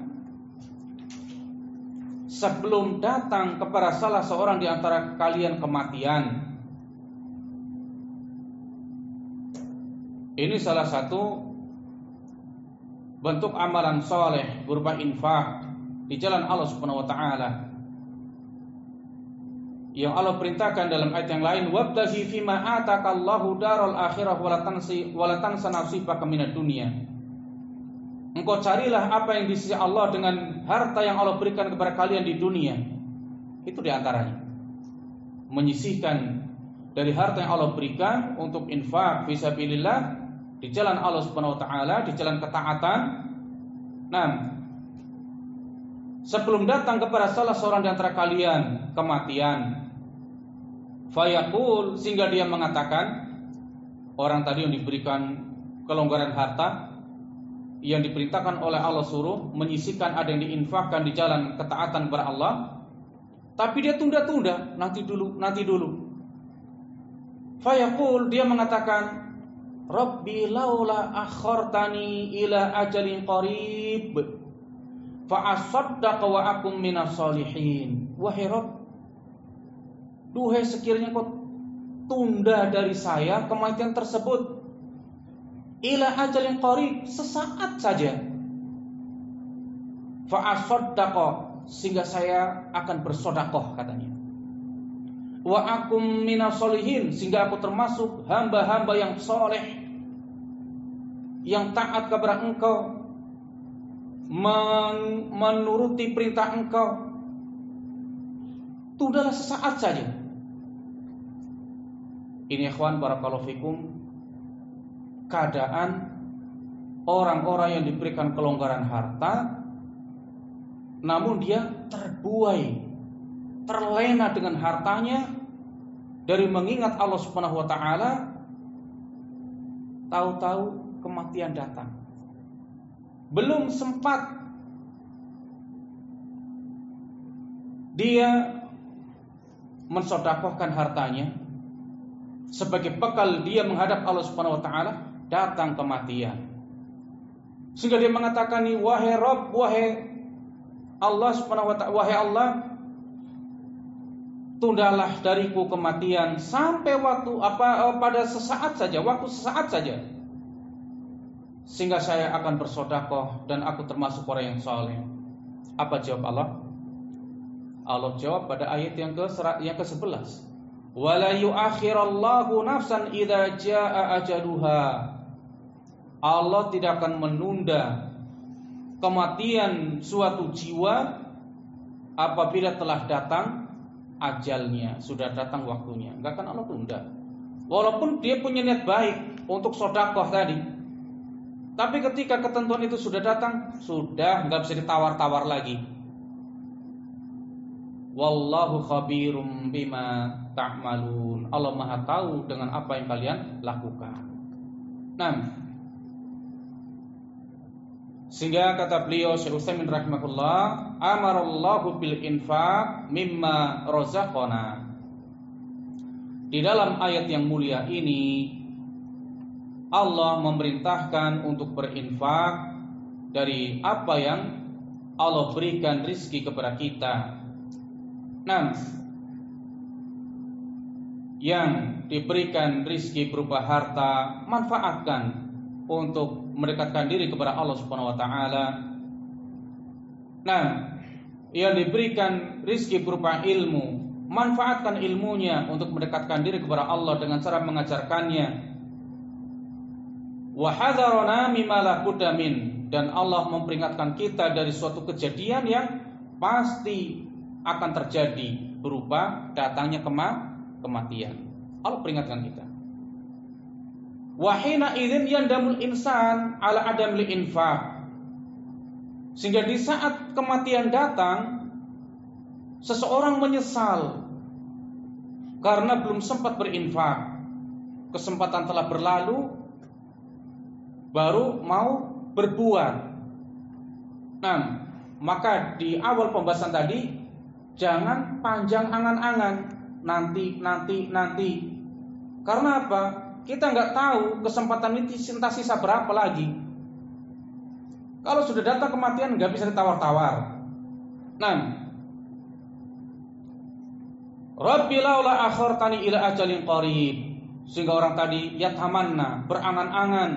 Speaker 1: sebelum datang kepada salah seorang di antara kalian kematian. Ini salah satu bentuk amalan soleh berupa infak di jalan Allah Subhanahu wa taala yang Allah perintahkan dalam ayat yang lain wabtaghi fima atakallahu daral akhirah wala tansi wala tansa nasibaka minad dunya Engkau carilah apa yang di sisi Allah dengan harta yang Allah berikan kepada kalian di dunia. Itu di antaranya. Menyisihkan dari harta yang Allah berikan untuk infak fisabilillah di jalan Allah Subhanahu wa taala, di jalan ketaatan. Nah, sebelum datang kepada salah seorang di antara kalian kematian, Fayaqul sehingga dia mengatakan orang tadi yang diberikan kelonggaran harta yang diperintahkan oleh Allah suruh menyisikan ada yang diinfakkan di jalan ketaatan kepada Allah. Tapi dia tunda-tunda nanti dulu nanti dulu. Fayaqul dia mengatakan Rabbi laula akhartani ila ajalin qarib. Fa asaddaqa wa akum minas solihin wahai Rabb Duhai sekiranya kau tunda dari saya kematian tersebut ila ajal yang qarib sesaat saja. Fa sehingga saya akan bersodakoh katanya. Wa akum minasolihin sehingga aku termasuk hamba-hamba yang soleh yang taat kepada engkau menuruti perintah engkau. Tundalah sesaat saja. Ini ikhwan barakallahu fikum keadaan orang-orang yang diberikan kelonggaran harta namun dia terbuai terlena dengan hartanya dari mengingat Allah Subhanahu wa taala tahu-tahu kematian datang. Belum sempat dia mensodakohkan hartanya sebagai bekal dia menghadap Allah Subhanahu wa taala datang kematian sehingga dia mengatakan wahai Rabb wahai Allah Subhanahu wa taala wahai Allah tundalah dariku kematian sampai waktu apa eh, pada sesaat saja waktu sesaat saja sehingga saya akan bersodakoh dan aku termasuk orang yang soleh apa jawab Allah Allah jawab pada ayat yang ke yang ke-11. Wala yu'akhirallahu nafsan idza jaa ajaluha. Allah tidak akan menunda kematian suatu jiwa apabila telah datang ajalnya, sudah datang waktunya. Enggak akan Allah tunda. Walaupun dia punya niat baik untuk sodakoh tadi, tapi ketika ketentuan itu sudah datang, sudah nggak bisa ditawar-tawar lagi Wallahu khabirum bima ta'malun. Allah Maha tahu dengan apa yang kalian lakukan. Nah, sehingga kata beliau Syekh Utsaimin rahimahullah, amarallahu bil infaq mimma razaqana. Di dalam ayat yang mulia ini Allah memerintahkan untuk berinfak dari apa yang Allah berikan rizki kepada kita Nah, yang diberikan rizki berupa harta manfaatkan untuk mendekatkan diri kepada Allah Subhanahu wa taala. Nah, yang diberikan rizki berupa ilmu, manfaatkan ilmunya untuk mendekatkan diri kepada Allah dengan cara mengajarkannya. Wa hadarana mimma dan Allah memperingatkan kita dari suatu kejadian yang pasti akan terjadi berupa datangnya kema kematian. Allah peringatkan kita. Wahina idzin yandamul insan ala adam li infaq. Sehingga di saat kematian datang seseorang menyesal karena belum sempat berinfak. Kesempatan telah berlalu baru mau berbuat. Nah, maka di awal pembahasan tadi Jangan panjang angan-angan nanti nanti nanti. Karena apa? Kita nggak tahu kesempatan ini cinta sisa berapa lagi. Kalau sudah datang kematian nggak bisa ditawar-tawar. Nah, Rabbi laula akhartani ila ajalin qarib. Sehingga orang tadi yatamanna, berangan-angan,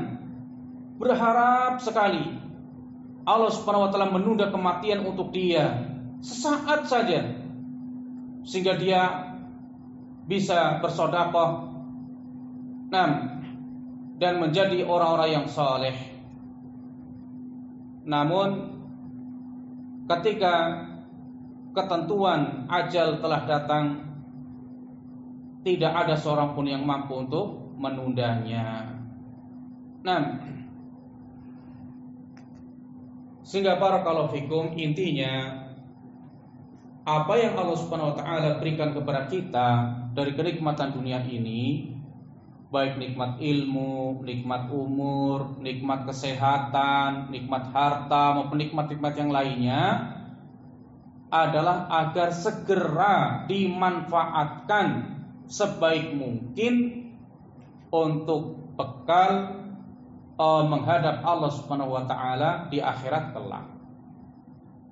Speaker 1: berharap sekali Allah Subhanahu wa taala menunda kematian untuk dia sesaat saja sehingga dia bisa bersodakoh nah, dan menjadi orang-orang yang saleh. Namun ketika ketentuan ajal telah datang tidak ada seorang pun yang mampu untuk menundanya. Nah, sehingga para kalau fikum intinya apa yang Allah Subhanahu wa taala berikan kepada kita dari kenikmatan dunia ini baik nikmat ilmu, nikmat umur, nikmat kesehatan, nikmat harta maupun nikmat-nikmat yang lainnya adalah agar segera dimanfaatkan sebaik mungkin untuk bekal uh, menghadap Allah Subhanahu wa taala di akhirat kelak.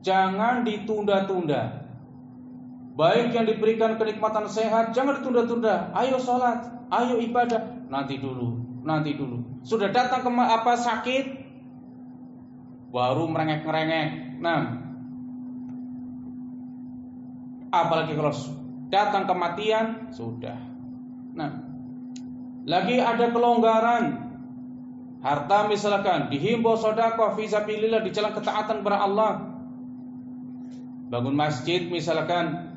Speaker 1: Jangan ditunda-tunda Baik yang diberikan kenikmatan sehat jangan ditunda-tunda. Ayo sholat, ayo ibadah. Nanti dulu, nanti dulu. Sudah datang ke apa sakit, baru merengek-merengek. Nah, apalagi kalau datang kematian sudah. Nah, lagi ada kelonggaran harta misalkan dihimbau sodako fisabilillah di jalan ketaatan kepada Allah bangun masjid misalkan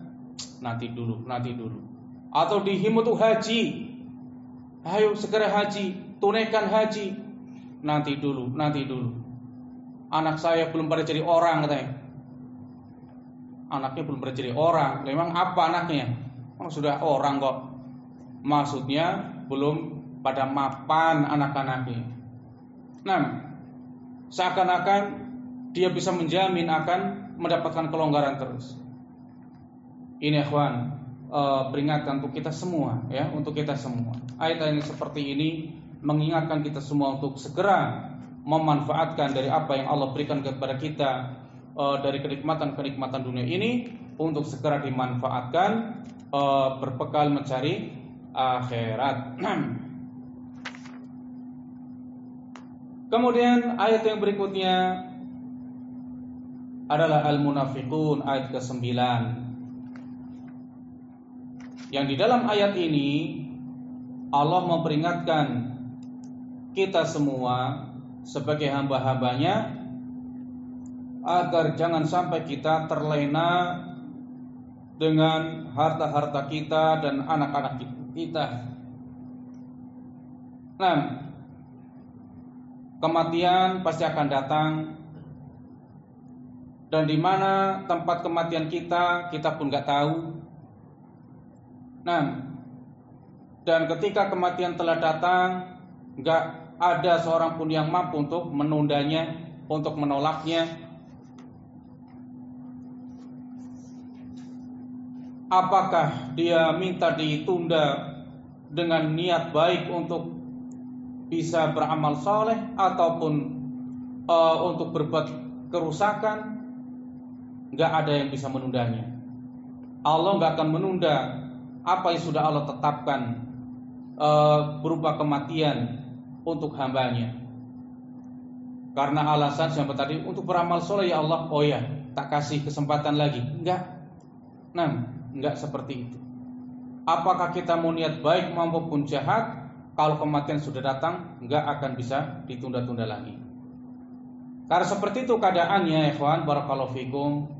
Speaker 1: nanti dulu, nanti dulu. Atau dihimbau untuk haji. Ayo segera haji, tunaikan haji. nanti dulu, nanti dulu. Anak saya belum pada jadi orang katanya. Anaknya belum pada jadi orang. Memang apa anaknya? Oh, sudah orang kok. Maksudnya belum pada mapan anak-anaknya. Nah, seakan-akan dia bisa menjamin akan mendapatkan kelonggaran terus. Ini ikhwan, uh, peringatan untuk kita semua ya, untuk kita semua. Ayat yang seperti ini mengingatkan kita semua untuk segera memanfaatkan dari apa yang Allah berikan kepada kita uh, dari kenikmatan-kenikmatan dunia ini untuk segera dimanfaatkan uh, berbekal mencari akhirat. Kemudian ayat yang berikutnya adalah Al-Munafiqun ayat ke-9. Yang di dalam ayat ini Allah memperingatkan kita semua sebagai hamba-hambanya agar jangan sampai kita terlena dengan harta-harta kita dan anak-anak kita. Nah, kematian pasti akan datang dan di mana tempat kematian kita kita pun nggak tahu. Nah, dan ketika kematian telah datang, nggak ada seorang pun yang mampu untuk menundanya, untuk menolaknya. Apakah dia minta ditunda dengan niat baik untuk bisa beramal soleh ataupun uh, untuk berbuat kerusakan, nggak ada yang bisa menundanya. Allah nggak akan menunda apa yang sudah Allah tetapkan uh, berupa kematian untuk hambanya. Karena alasan yang tadi untuk beramal soleh ya Allah, oh ya tak kasih kesempatan lagi, enggak. Nah, enggak seperti itu. Apakah kita mau niat baik maupun jahat, kalau kematian sudah datang nggak akan bisa ditunda-tunda lagi. Karena seperti itu keadaannya, ikhwan barakallahu fikum.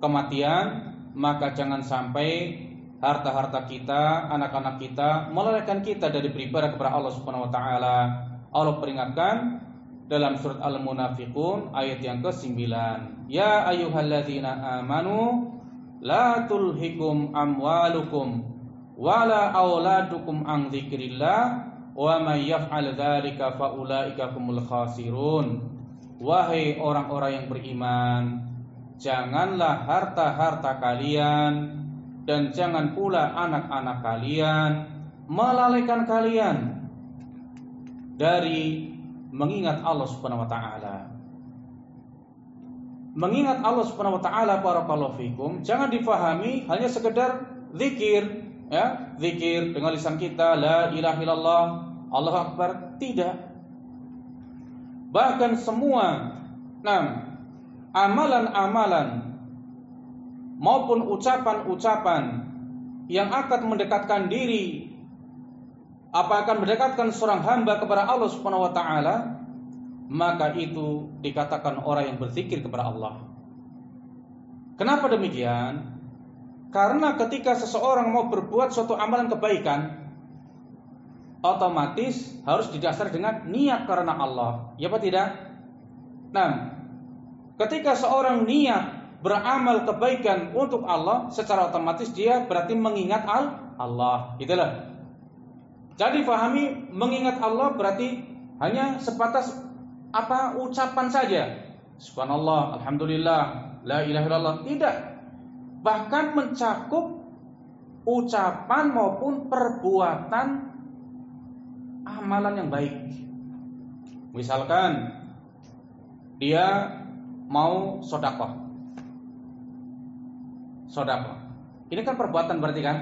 Speaker 1: Kematian maka jangan sampai harta-harta kita, anak-anak kita melalaikan kita dari beribadah kepada Allah Subhanahu wa taala. Allah peringatkan dalam surat Al-Munafiqun ayat yang ke-9. Ya ayyuhalladzina amanu la tulhikum amwalukum wala auladukum an dzikrillah wa may yaf'al dzalika faulaika humul khasirun wahai orang-orang yang beriman janganlah harta-harta kalian dan jangan pula anak-anak kalian melalaikan kalian dari mengingat Allah Subhanahu wa taala. Mengingat Allah Subhanahu wa taala barakallahu fikum jangan difahami hanya sekedar zikir ya zikir dengan lisan kita la ilaha illallah Allah akbar tidak. Bahkan semua enam amalan-amalan maupun ucapan-ucapan yang akan mendekatkan diri apa akan mendekatkan seorang hamba kepada Allah Subhanahu wa taala maka itu dikatakan orang yang berzikir kepada Allah. Kenapa demikian? Karena ketika seseorang mau berbuat suatu amalan kebaikan, otomatis harus didasar dengan niat karena Allah. Ya apa tidak? Nah, ketika seorang niat beramal kebaikan untuk Allah, secara otomatis dia berarti mengingat Allah. Itulah. Jadi pahami mengingat Allah berarti hanya sebatas apa ucapan saja. Subhanallah, alhamdulillah, la ilaha illallah. Tidak bahkan mencakup ucapan maupun perbuatan amalan yang baik. Misalkan dia mau sodakoh, sodakoh. Ini kan perbuatan berarti kan?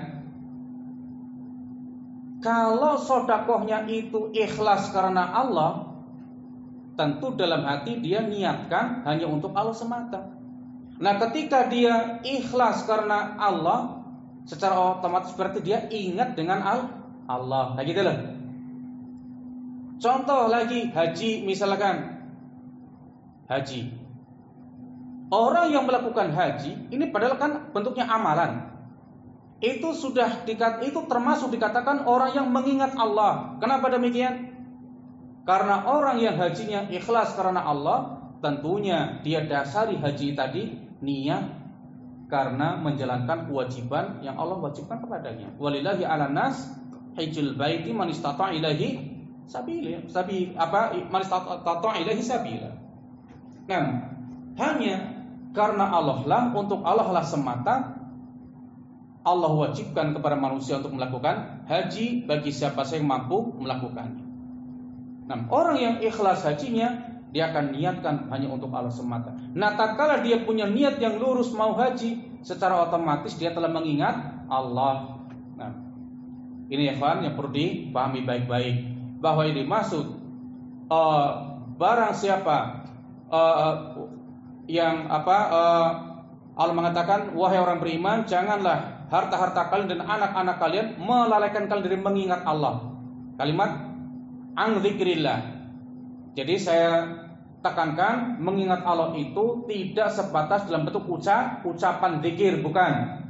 Speaker 1: Kalau sodakohnya itu ikhlas karena Allah, tentu dalam hati dia niatkan hanya untuk Allah semata. Nah, ketika dia ikhlas karena Allah, secara otomatis berarti dia ingat dengan Allah. Kayak gitu loh. Contoh lagi haji misalkan haji. Orang yang melakukan haji ini padahal kan bentuknya amalan. Itu sudah dikat itu termasuk dikatakan orang yang mengingat Allah. Kenapa demikian? Karena orang yang hajinya ikhlas karena Allah, tentunya dia dasari haji tadi niat karena menjalankan kewajiban yang Allah wajibkan kepadanya. Walillahi 'alan nas hajjul baiti man istata' ilahi sabila. Sabi apa man istata' ilahi sabila. Nah, hanya karena Allah lah untuk Allah lah semata Allah wajibkan kepada manusia untuk melakukan haji bagi siapa yang mampu melakukannya. Nah, orang yang ikhlas hajinya dia akan niatkan hanya untuk Allah semata. Nah, tak kala dia punya niat yang lurus mau haji, secara otomatis dia telah mengingat Allah. Nah, ini ya kawan yang perlu dipahami baik-baik bahwa ini maksud uh, barang siapa uh, yang apa uh, Allah mengatakan wahai orang beriman janganlah harta-harta kalian dan anak-anak kalian melalaikan kalian dari mengingat Allah. Kalimat ang zikrillah. Jadi saya tekankan mengingat Allah itu tidak sebatas dalam bentuk ucap ucapan zikir bukan.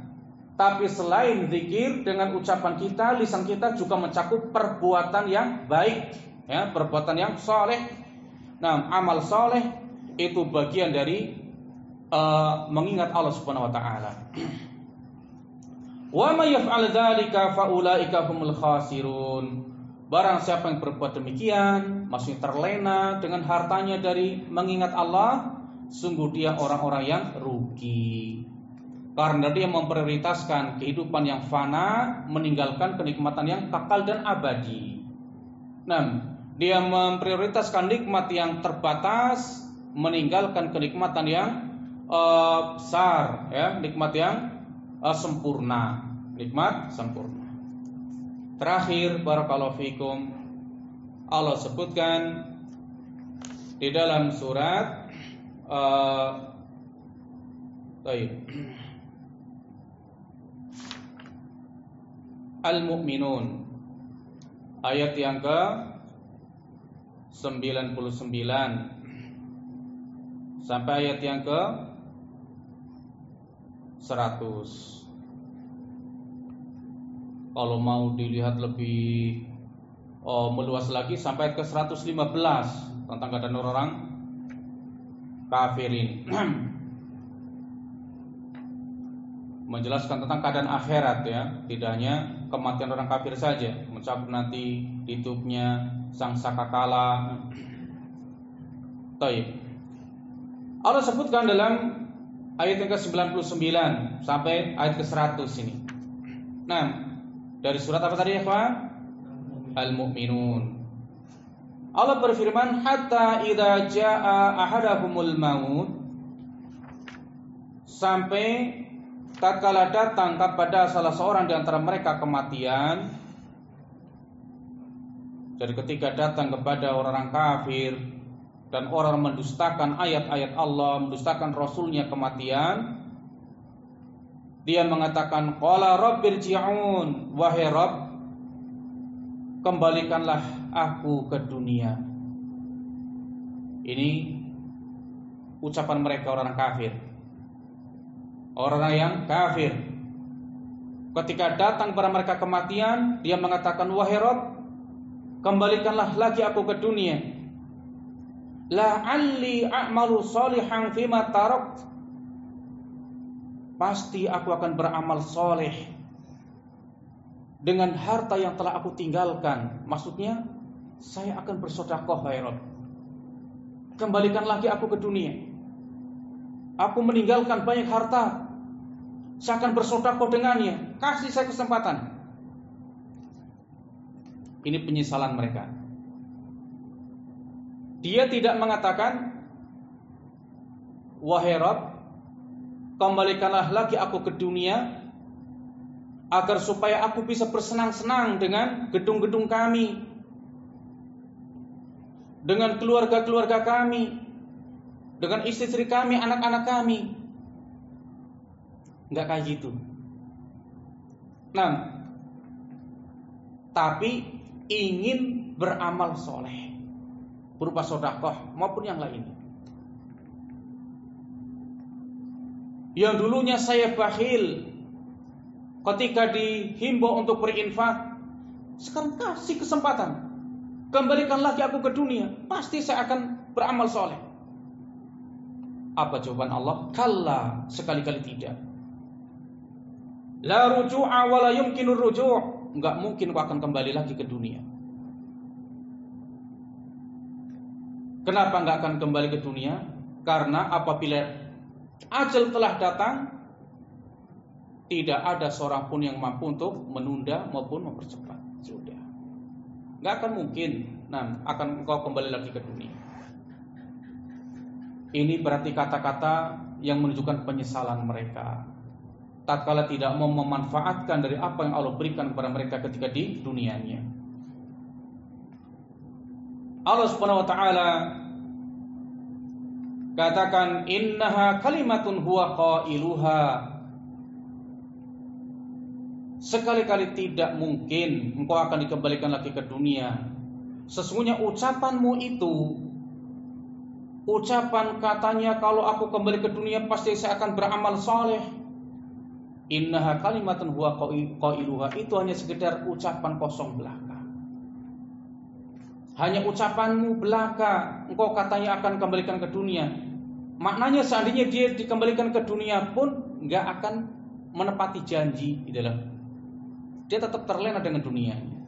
Speaker 1: Tapi selain zikir dengan ucapan kita, lisan kita juga mencakup perbuatan yang baik, ya, perbuatan yang soleh. Nah, amal soleh itu bagian dari uh, mengingat Allah Subhanahu Wa Taala. Wa may yaf'al dzalika fa ulaika humul khasirun. Barang siapa yang berbuat demikian, masih terlena dengan hartanya dari mengingat Allah, sungguh dia orang-orang yang rugi. Karena dia memprioritaskan kehidupan yang fana, meninggalkan kenikmatan yang kekal dan abadi. Nah, dia memprioritaskan nikmat yang terbatas, meninggalkan kenikmatan yang uh, besar, ya, nikmat yang uh, sempurna, nikmat sempurna. Terakhir barakallahu fikum Allah sebutkan di dalam surat uh, Al-Mu'minun. Ayat yang ke 99 sampai ayat yang ke 100 kalau mau dilihat lebih oh, meluas lagi sampai ke 115 tentang keadaan orang kafirin menjelaskan tentang keadaan akhirat ya. Tidak hanya kematian orang kafir saja. Mencabut nanti hidupnya sang sakakala Taib Allah sebutkan dalam ayat yang ke-99 sampai ayat ke-100 ini. Nah, dari surat apa tadi ya, Pak? Al-Mu'minun. Allah berfirman, "Hatta idza jaa ahadahumul maut" sampai tatkala datang kepada salah seorang di antara mereka kematian jadi ketika datang kepada orang kafir dan orang mendustakan ayat-ayat Allah, mendustakan Rasulnya kematian, dia mengatakan qala rabbirji'un wahai rabb kembalikanlah aku ke dunia. Ini ucapan mereka orang kafir. Orang yang kafir. Ketika datang pada mereka kematian, dia mengatakan wahai Rabb, kembalikanlah lagi aku ke dunia. La'alli a'malu salihan fima tarakt pasti aku akan beramal soleh dengan harta yang telah aku tinggalkan. Maksudnya, saya akan bersodakoh, Hairot. Kembalikan lagi aku ke dunia. Aku meninggalkan banyak harta. Saya akan bersodakoh dengannya. Kasih saya kesempatan. Ini penyesalan mereka. Dia tidak mengatakan, Wahai Rob, kembalikanlah lagi aku ke dunia agar supaya aku bisa bersenang-senang dengan gedung-gedung kami dengan keluarga-keluarga kami dengan istri-istri kami, anak-anak kami. Nggak kayak gitu. Nah tapi ingin beramal soleh berupa sodakoh maupun yang lainnya yang dulunya saya bakhil ketika dihimbau untuk berinfak, sekarang kasih kesempatan. kembalikan lagi aku ke dunia, pasti saya akan beramal soleh. Apa jawaban Allah? Kalla, sekali-kali tidak. La ruju'a wa la yumkinur ruju'. Enggak mungkin kau akan kembali lagi ke dunia. Kenapa enggak akan kembali ke dunia? Karena apabila ajal telah datang, tidak ada seorang pun yang mampu untuk menunda maupun mempercepat. Sudah. Enggak akan mungkin nah akan engkau kembali lagi ke dunia. Ini berarti kata-kata yang menunjukkan penyesalan mereka tatkala tidak mau memanfaatkan dari apa yang Allah berikan kepada mereka ketika di dunianya. Allah Subhanahu wa taala katakan innaha kalimatun huwa qailuha Sekali-kali tidak mungkin engkau akan dikembalikan lagi ke dunia. Sesungguhnya ucapanmu itu ucapan katanya kalau aku kembali ke dunia pasti saya akan beramal soleh Innaha kalimatun huwa qailuha itu hanya sekedar ucapan kosong belaka. Hanya ucapanmu belaka, engkau katanya akan kembalikan ke dunia. Maknanya seandainya dia dikembalikan ke dunia pun nggak akan menepati janji di. Dia tetap terlena dengan dunianya.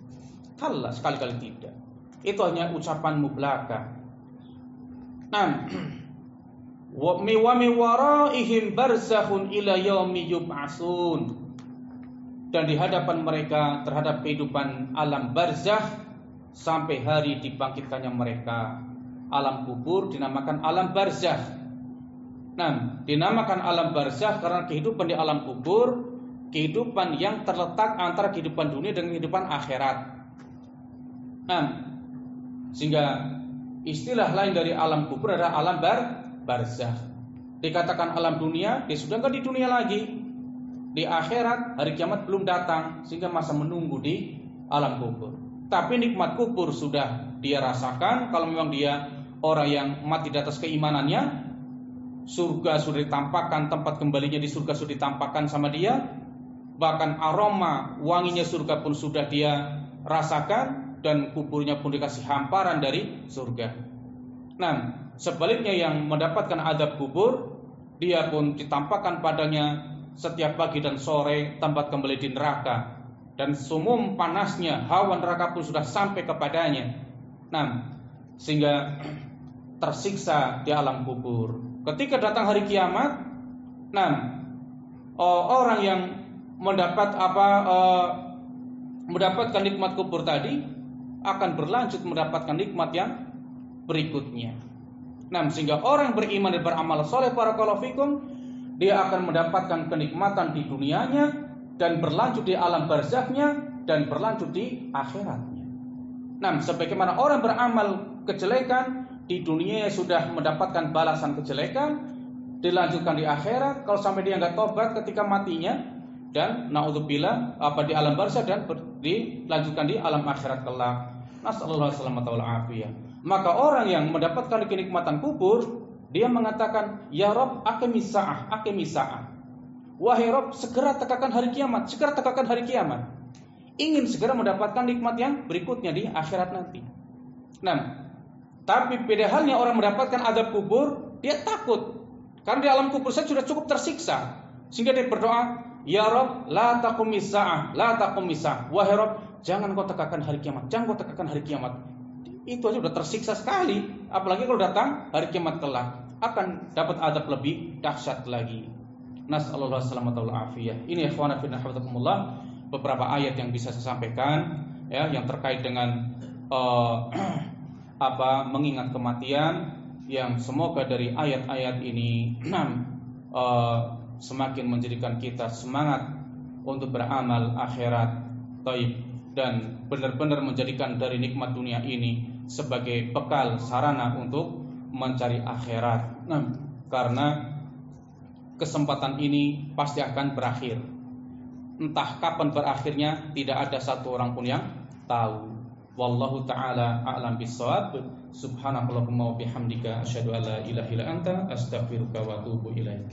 Speaker 1: Kalah sekali-kali tidak. Itu hanya ucapanmu belaka. Nah, dan di hadapan mereka terhadap kehidupan alam barzah sampai hari dibangkitkannya mereka alam kubur dinamakan alam barzah nah dinamakan alam barzah karena kehidupan di alam kubur kehidupan yang terletak antara kehidupan dunia dan kehidupan akhirat nah sehingga istilah lain dari alam kubur adalah alam bar barzah. Dikatakan alam dunia, dia sudah di dunia lagi. Di akhirat, hari kiamat belum datang sehingga masa menunggu di alam kubur. Tapi nikmat kubur sudah dia rasakan kalau memang dia orang yang mati di atas keimanannya, surga sudah ditampakkan, tempat kembalinya di surga sudah ditampakkan sama dia, bahkan aroma wanginya surga pun sudah dia rasakan dan kuburnya pun dikasih hamparan dari surga. Nah, Sebaliknya yang mendapatkan adab kubur, dia pun ditampakkan padanya setiap pagi dan sore tempat kembali di neraka dan sumum panasnya hawa neraka pun sudah sampai kepadanya. Nah, sehingga tersiksa di alam kubur. Ketika datang hari kiamat, nah orang yang mendapat apa uh, mendapatkan nikmat kubur tadi akan berlanjut mendapatkan nikmat yang berikutnya. Nah, sehingga orang beriman dan beramal soleh para kalafikum dia akan mendapatkan kenikmatan di dunianya dan berlanjut di alam barzahnya dan berlanjut di akhiratnya. Nah, sebagaimana orang beramal kejelekan di dunia sudah mendapatkan balasan kejelekan, dilanjutkan di akhirat. Kalau sampai dia nggak tobat ketika matinya dan naudzubillah apa di alam barzah dan dilanjutkan di alam akhirat kelak. Nasallallahu alaihi maka orang yang mendapatkan kenikmatan kubur, dia mengatakan, "Ya Rob, akemi sa'ah, akemi sa'ah." Wahai Rob, segera tegakkan hari kiamat, segera tegakkan hari kiamat. Ingin segera mendapatkan nikmat yang berikutnya di akhirat nanti. Nah, tapi beda halnya orang mendapatkan adab kubur, dia takut. Karena di alam kubur saya sudah cukup tersiksa. Sehingga dia berdoa, Ya Rob, la taqumi sa'ah, la taqumi sa'ah. Wahai Rob, jangan kau tegakkan hari kiamat, jangan kau tegakkan hari kiamat itu aja udah tersiksa sekali. Apalagi kalau datang hari kiamat kelak akan dapat adab lebih dahsyat lagi. Nasallallahu alaihi afiyah. Ini ikhwana fillah hafizakumullah beberapa ayat yang bisa saya sampaikan ya yang terkait dengan uh, apa mengingat kematian yang semoga dari ayat-ayat ini uh, semakin menjadikan kita semangat untuk beramal akhirat taib dan benar-benar menjadikan dari nikmat dunia ini sebagai bekal sarana untuk mencari akhirat. Nah, karena kesempatan ini pasti akan berakhir. Entah kapan berakhirnya tidak ada satu orang pun yang tahu. Wallahu taala a'lam bissawab. Subhanakallahumma wa bihamdika asyhadu an la ilaha illa anta astaghfiruka wa atubu ilaik.